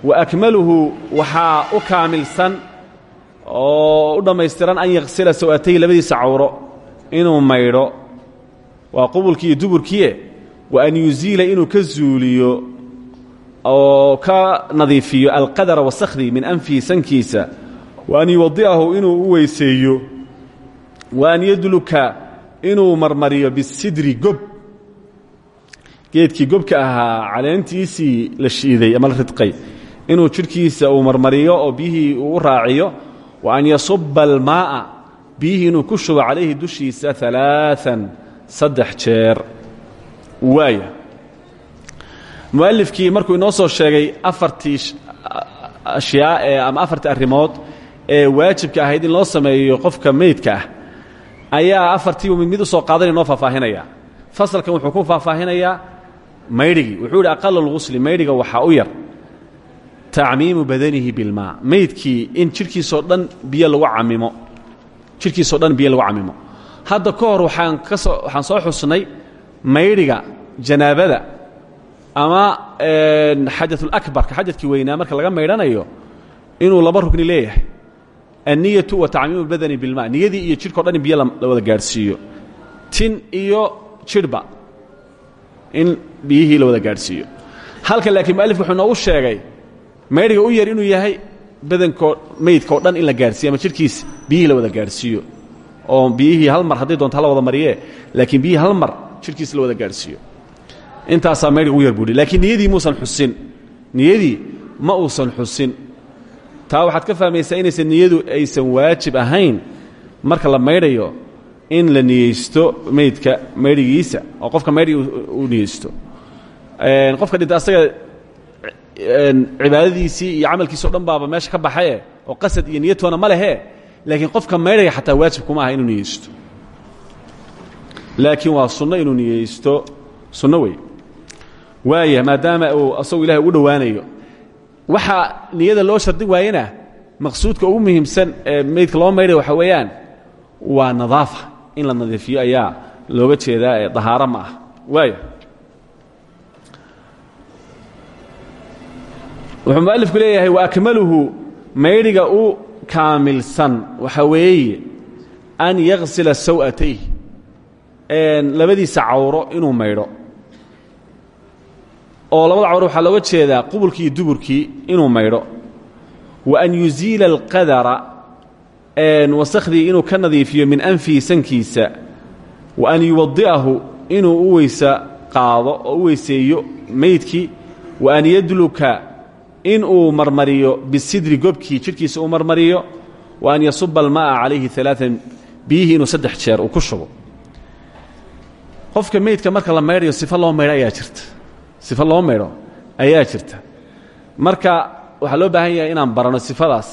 Wa akmaluhu waxaa u kaamilsan oo u dhammaystiran an yaksila saw'atayhi labadiisa cawro inuu maydho waa qubulkii iyo duburkiie wa an yuziila inuu ka zuuliyo oo ka nadiifiyo alqadara wasakhdii min anfihi sankiisa. Wa an yuwadi'ahu inuu u weyseeyo. Wa an yadluka inuu marmariyo bisidri gob. Geedkii gobka ahaa caleentiisii la shiiday ama la ridqay. Inuu jidhkiisa uu marmariyo oo biyihii uu u raaciyo. Wa an yasuba almaa'a biyihii inuu ku shubo calayhi dushiisa alaaan saddex jeer. Waaya mu'alifkii markuu inoo soo sheegay afartii ashyaa ee ama afartii arrimood ee waajibka ahayd in loo sameeyo qofka meydka ah ayaa afartiibu mid mid u soo qaadanaya noo faahfaahinaya. Fasalkan wuxuu ku faahfaahinayaa maydhigii wuxuu yidhi aqal lgusli maydhiga waxaa u yar. Tacmiimu badanihi bilmaa. Maydkii in jidhkiisoo dhan biyo lagu camimo jidhkiisoo dhan biyo lagu camimo hadda ka hor waxaan ka soo waxaan soo xusnay maydhiga janaabada ama xadatulakbarka xadadkii weynaa marka laga maydhanayo inuu laba rugni leeyahay. Anniyatu wa tacmiimu badani bilma niyadii iyo jidhkao dhan biyo la wada gaadhsiiyo. Tin iyo jidhba in biyihii la wada gaadhsiiyo. Halka laakiin mualifku wuxuu noogu sheegay maydhiga u yar inuu yahay badankoo meydkao dhan in la gaadhsiiyo ama jidhkiisa biyihii la wada gaadhsiiyo oo biyihii hal mar hadday doonto hala wada mariyee laakiin biyihii hal mar jidhkiisa la wada gaadhsiiyo intaasaa maydhiga ugu yar buuhi laakiin niyadii muusan xusin niyadii ma uusan xusin. Taa waxaad ka fahmaysaa inaysan niyadu aysan waajib ahayn marka la maydhayo in la niyeysto meydka maydhigiisa oo qofka maydhigi uu niyeysto. Qofka dhinta asaga cibaadadiisii iyo camalkiisi o dhan baaba meesha ka baxaye oo qasad iyo niyatoona ma lehe laakiin qofka maydhaya xataa waajib kuma aha inuu niyeysto. Laakiin waa sunno inuu niyeysto. Sunno wey. Waaya maadaama uu asagu ilahay ugu dhowaanayo waxaa niyada loo shardin waayena maqsuudka ugu muhiimsan ee meydka loo maydhaya waxaa weeyaan waa nadaafa. In la nadiifiyo ayaa looga jeedaa ee dahaaro ma ah. Waaya wuxuu mualifku leeyahay wa akmaluhu maydhiga u kaamilsan. Waxa weeye an yaksila saw'atayh labadiisa cawro inuu maydho. Oo labada cawro waxaa looga jeedaa qubulkii iyo duburkii inuu maydho. Wa an yuziila alqadara wasakhdii inuu ka nadiifiyo min anfihi sankiisa. Wa an yuwadi'ahu inuu u weysa qaado oo u weyseeyo meydkii wa an yadluka in uu marmariyo bisidri gobkii jidhkiisa uu marmariyo wa an yasuba alma'a calayhi alaaan biyihii inuu saddex jeer uu ku shubo. Qofka meydka marka la maydhayo sifo loo maydho ayaa jirta. Sifo loo maydho ayaa jirta. Marka waxaa loo baahan yahay inaan barano sifadaas.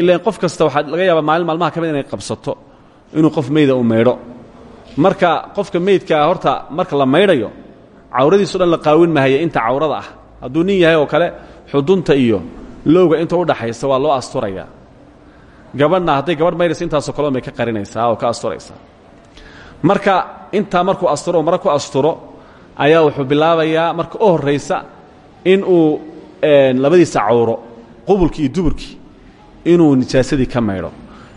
Ilan qof kasta waxaa laga yaabaa maalin maalmaha ka mid inay qabsato inuu qof meyda uu maydho. Marka qofka meydkaa horta marka la maydhayo cawradiiso dhan la qaawin mahaya inta cawrada ah hadduu nin yahay oo kale xudunta iyo lowga inta u dhaxaysa waa loo asturayaa gabadhna hadday gabadh maydhaysa intaasoo kale bay ka qarinaysaa oo ka asturaysaa marka intaa markuu asturo mara ku asturo ayaa wuxuu bilaabayaa marka u horraysa in uu labadiisa cawro qubulkii iyo duburkii inuu nijaasadii ka maydho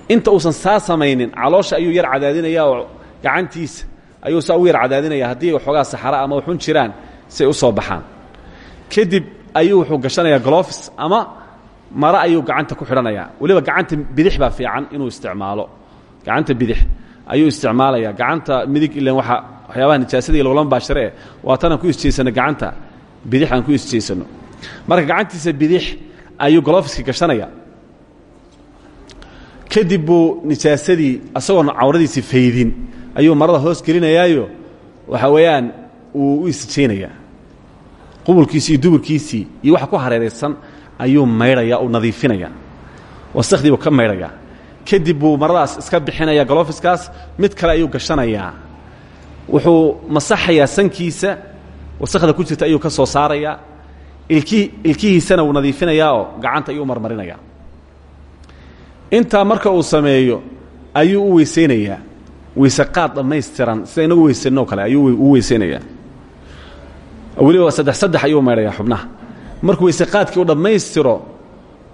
inta uusan saa samaynin caloosha ayuu yar cadaadinaya oo gacantiisa ayuu saa ugu yar cadaadinaya haddii saxara ama waxun jiraan si ay u soo baxaan kadib ayuu wuxuu gashanayaa glofis ama mare ayuu gacanta ku xidhanayaa. Weliba gacanta bidix baa fiican inuu isticmaalo. Gacanta bidix ayuu isticmaalayaa. Gacanta midig ilan waa waxyaabaha nijaasadii lagula mubaashare waa tanaan ku isjeysano gacanta. Bidix aan ku isjeysano marka gacantiisa bidix ayuu golofiska gashanaya kadib buu nijaasadii asagoon cawradiisii faydin ayuu marada hoos gelinayaayo. Waxa weeyaan wuu u isjeynayaa qubulkiisii iyo duburkiisii iyo waxa ku hareeraysan ayuu maydhaya uu nadiifinaya wasakhdii buu ka maydhayaa. Kadib buu maradaas iska bixinaya galofiskaas mid kale ayuu gashanayaa. Wuxuu masaxayaa sankiisa wasakhda ku jirta ayuu ka soo saarayaa. Ilki ilkihiisana wuu nadiifinayaa oo gacanta ayuu marmarinayaa. Intaa marka uu sameeyo ayuu u weysaynayaa. Weyse qaad dhammaystiran sida kale ayuu u weysaynayaa weliba saddex saddex ayuu maydhayaa xubnaha. Markuu weyseqaadkii u dhammaystiro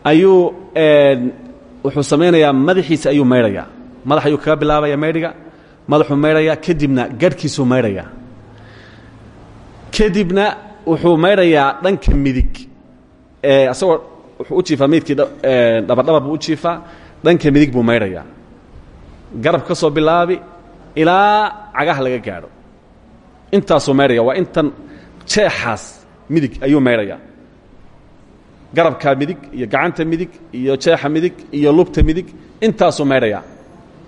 ayuu wuxuu samaynayaa madaxiisa ayuu maydhayaa. Madax ayuu kaga bilaabaya maydhiga madaxuu maydhayaa kadibna garhkiisuu maydhayaa. Kadibna wuxuu maydhayaa dhanka midig. Asagoo wuxuu u jiifaa meydkii dhabardhabar buu u jiifaa dhanka midig buu maydhayaa. Garab ka soo bilaabi ilaa cagaha laga gaadho. Intaasuu maydhaya waa intan jeexaas midig ayuu maydhayaa garabkaa midig iyo gacanta midig iyo jeexa midig iyo lugta midig intaasuu maydhayaa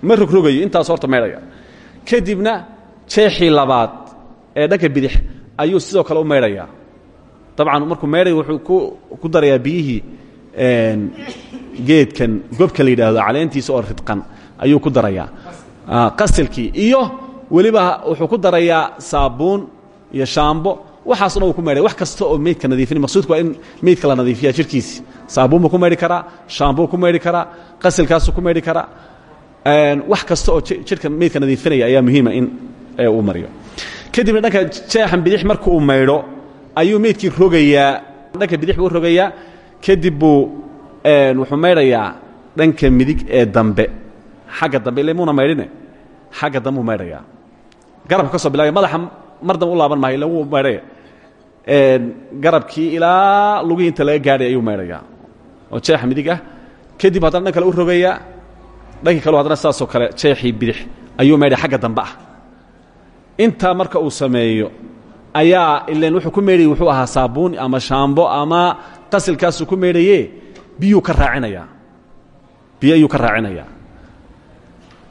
ma rogrogayo intaasu horta maydhaya kadibna jeexii labaad ee dhanka bidix ayuu sidoo kale u maydhayaa dabcan markuu maydhaya wuxuu ku darayaa biyihii geedkan gobka la yidhaahdo caleentiisa oo ridqan ayuu ku darayaa. Qasilkii iyo weliba wuxuu ku darayaa saabuun iyo shaambo waxaaso dhan uu ku maydhaya wax kasta oo meydka nadiifin maqsuudku waa in meydka la nadiifiya jirhkiisi saabuun buu ku maydhi karaa shaambuu ku maydhi karaa qasilkaasuu ku maydhi karaa. Wax kasta oo jidhka meydka nadiifinaya ayaa muhiima in uu mariyo. Kadibna dhanka jeexan bidix marka uu maydho ayuu meydkii rogayaa. Dhanka bidix buu rogayaa kadib buu wuxuu maydhayaa dhanka midig ee dambe. Xagga dambe ile muuna maydhine? Xagga dambe uu maydhayaa. Garabku ka soo bilabaya madaxa mar dambe u laaban maayo illa wuu maydhaya garabkii ilaa lugihii inta laga gaadhay ayuu maydhayaa. Oo jeexa midig ah. Kadib haddana dhan kale u rogayaa dhankii kaleo haddana saasoo kale jeexii bidix ayuu maydhaya xagga dambe ah. Intaa marka uu sameeyo ayaa ilan wuxuu ku maydhayay wuxuu ahaa saabuun ama shaambo ama qasilkaasuu ku maydhaye biyuu ka raacinayaa. Biyo ayuu ka raacinayaa.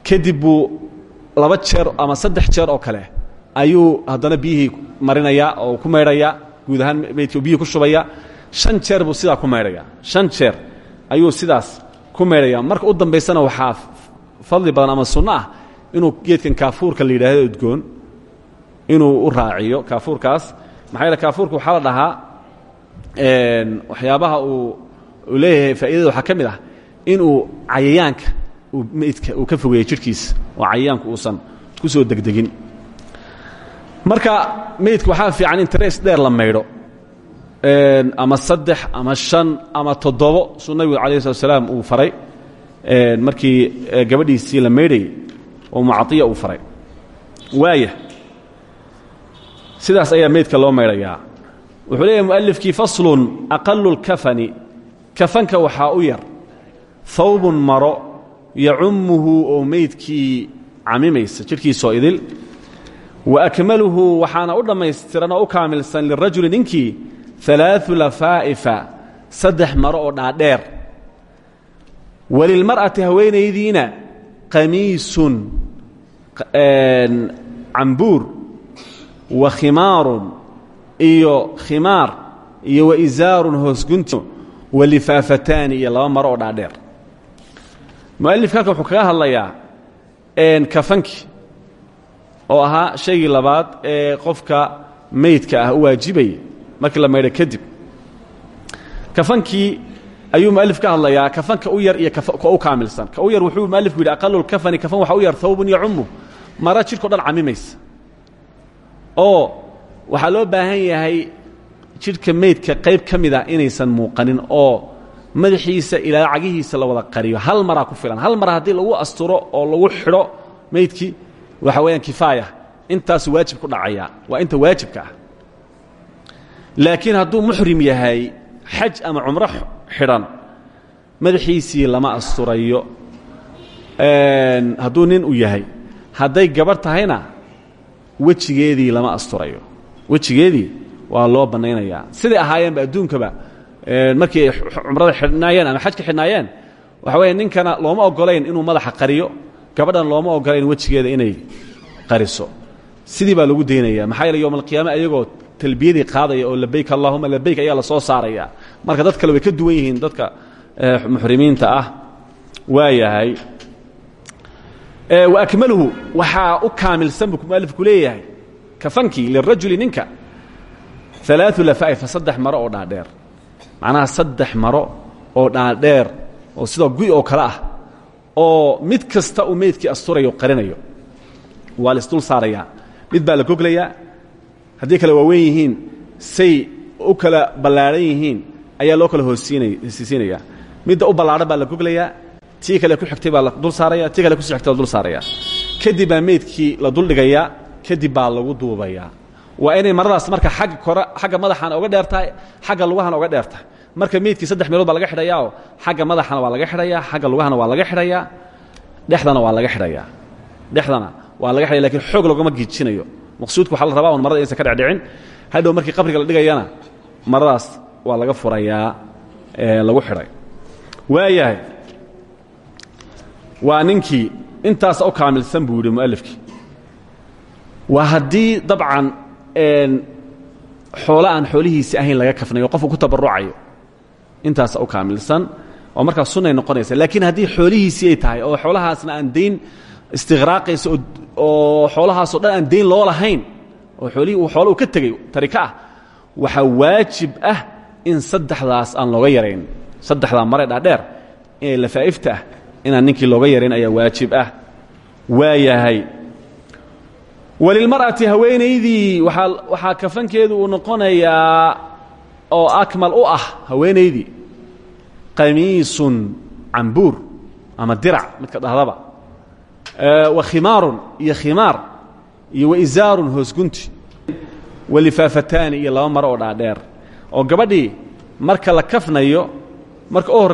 Kadib buu laba jeer ama saddex jeer oo kale ayuu haddana biyihii marinayaa oo ku maydhayaa guud ahaan meydkii biyihii ku shubaya. Shan jeer buu sidaa ku maydhayaa shan jeer ayuu sidaas ku maydhayaa marka u dambaysana waxaa fadli badan ama sunno ah inuu geedkan kaafuurka la udgoon inuu u raaciyo kaafuurkaas. Maxaa yeele kaafuurka waxaa la dhahaa waxyaabaha uu leeyahay faa'iidada waxaa ka ah inuu cayayaanka uu meydka uu ka fogeeyo jidhkiisa oo cayayaanku uusan ku soo degdegin marka meydka waxaa fiican in tires dheer la maydho ama saddex ama shan ama toddobo suu nabigu alayh slat slaam uu faray. Markii gabadhiisii la maydhayay oo mucaiya uu faray. Waaya sidaas ayaa meydka loo maydhayaa wuxuu leeyahay mu'alifkii faslun aqalu اlkafani kafanka waxaa u yar. Hawbun maro yacummuhu oo meydkii camimaysa jidhkiisoo idil wa akmaluhu waxaana u dhammaystiran oo u kaamilsan lirajuli ninkii alaau lafaa'ifa saddex maro oo dhaadheer. Walilmar'ati haweenaydiina qamiisun cambuur wa khimaarun iyo khimaar iyo wa isaarun hoosgunti wa lifaafataani iyo laba maro oo dhaadheer. Mu'alifka halkan wuxuu kaga hadlayaa kafankii oo ahaa shaygii labaad ee qofka meydka ah u waajibaya markii la maydho kadib. Kafankii ayuu mualif ka hadlayaa kafanka u yar iyo ka u kaamilsan. Ka u yar wuxuu mualifku yidhi aqalulkafani kafan waxa u yar hawbun yacumu mara jidhkao dhan camimaysa. Oo waxaa loo baahan yahay jidhka meydka qayb ka mida inaysan muuqanin oo madaxiisa ilaa cagihiisa la wada qariyo. Hal maraa ku filan. Hal mar haddii lagu asturo oo lagu xidho meydkii waxa weeyaan kifaaya. Intaasu waajib ku dhacayaa waa inta waajibka ah. Laakiin hadduu muxrim yahay xaj ama cumro xidhan madaxiisii lama asturayo. Hadduu nin u yahay hadday gabarh tahayna wejigeedii lama asturayo. Wejigeedii waa loo bannaynayaa siday ahaayeenba adduunkaba markii ay cumrada xidhnaayeen ama xajka xidhnaayeen waxa weeye ninkana looma ogolayn inuu madaxa qariyo gabadhan looma ogolayn wejigeeda inay qariso. Sidii baa lagu daynaya maxaa yeele yowma alqiyaama ayagoo talbiyadii qaadaya oo labayk allahuma labayk ayaa la soo saaraya. Marka dad kale way ka duwan yihiin. Dadka muxrimiinta ah waa yahay. Wa akmaluhu waxaa u kaamilsan buu mualifku leeyahay. Kafankii lirajuli ninka. Alaau lafaa'ifa saddex maro oo dhaadheer. Macnaha saddex maro oo dhaadheer oo sidoo guy oo kale ah oo mid kasta uu meydkii asturayo qarinayo waa la isdul saarayaa mid baa la goglayaa haddii kale waaweyn yihiin say u kala ballaadhan yihiin ayaa loo kala hoosiisiinayaa midda u ballaadhan baa la goglayaa tii kale ku xigtay baa la dul saaraya tii kale kusi xigtay dul saaraya. Kadib baa meydkii la duldhigayaa kadib baa lagu duubayaa waa inay maradaas marka agga kore xagga madaxana oga dheer tahay xagga lugahana oga dheer tahay marka meydkii saddex meelood baa laga xidhayaao xagga madaxana waa laga xidhayaa xagga lugahana waa laga xidhayaa dhexdana waa laga xidhayaa. Dhexdana waa laga xidhaya laakiin xoog laguma giijinayo maqsuudku waxaa la rabaa un marada inaysan ka dhecdhicin hadhow markii qabriga la dhigayana maradaas waa laga furayaa lagu xidhay. Waayahay waa ninkii intaasa u kaamilsan buu yidhi mu'alifkii waa haddii dabcan xoolo aan xoolihiisi ahayn laga kafnayo qofku ku tabarucayo intaasa u kaamilsan oo markaas sunnay noqonaysa laakiin haddii xoolihiisii ay tahay oo xoolahaasna aan dayn istiqraaqaysa oo xoolahaasoo dhan aan loo lahayn oo xoolihii uu xoolo u ka tegey tarika ah waajib ah in saddexdaas aan looga yarayn saddexdaa mare dhaadheer ee lafaa'ifta ah inaan ninkii looga yarayn ayaa waajib ah. Waa yahay walilmar'ati haweenaydii waxaa kafankeedu uu noqonayaa oo akmal u ah haweenaydii qamiisun cambuur ama dirac midka dhahdaba wa khimaarun iyo khimaar iyo waizaarun hoosgunti walifaafataani iyo laba maro oo dhaadheer. Oo gabadhii marka la kafnayo marka u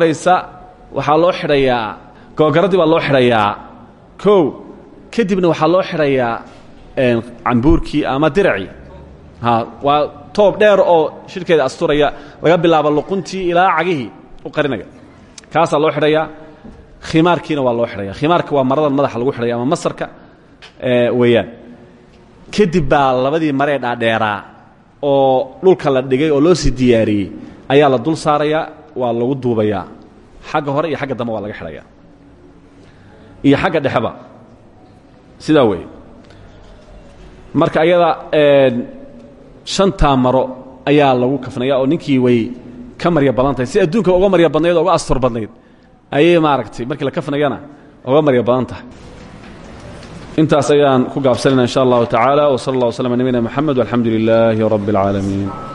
waxaa loo xidhayaa googaradii baa loo xidhayaa kow kadibna waxaa loo xidhayaa cambuurkii ama diracii waa toob dheer oo shirkeeda asturaya laga bilaabo luquntii ilaa cagihii u qarinaya kaasaa loo xidhayaa khimaarkiina waa loo xidhaya. Khimaarka waa maradan madaxa lagu xidhaya ama masarka weeyaan. Kadib labadii maree dhaadheeraa oo dhulka la dhigay oo loo sii diyaariyey ayaa la dul saarayaa waa lagu duubayaa xagga hore iyo xagga dambe waa laga xidhaya. Iyo xagga dhexeba sidaa weeye. Marka ayada shantaa maro ayaa lagu kafnaya oo ninkii way ka marya badan tahay. Si adduunka uga marya badnayd o uga astur badnayd ayay maaragtay markii la kafnayana uga marya badan intaas ayaan ku gaabsanayna in sha allahu tacaala w sal اllah w slm nabiyina mxamed walxamdu lilaahi اlcaalamiin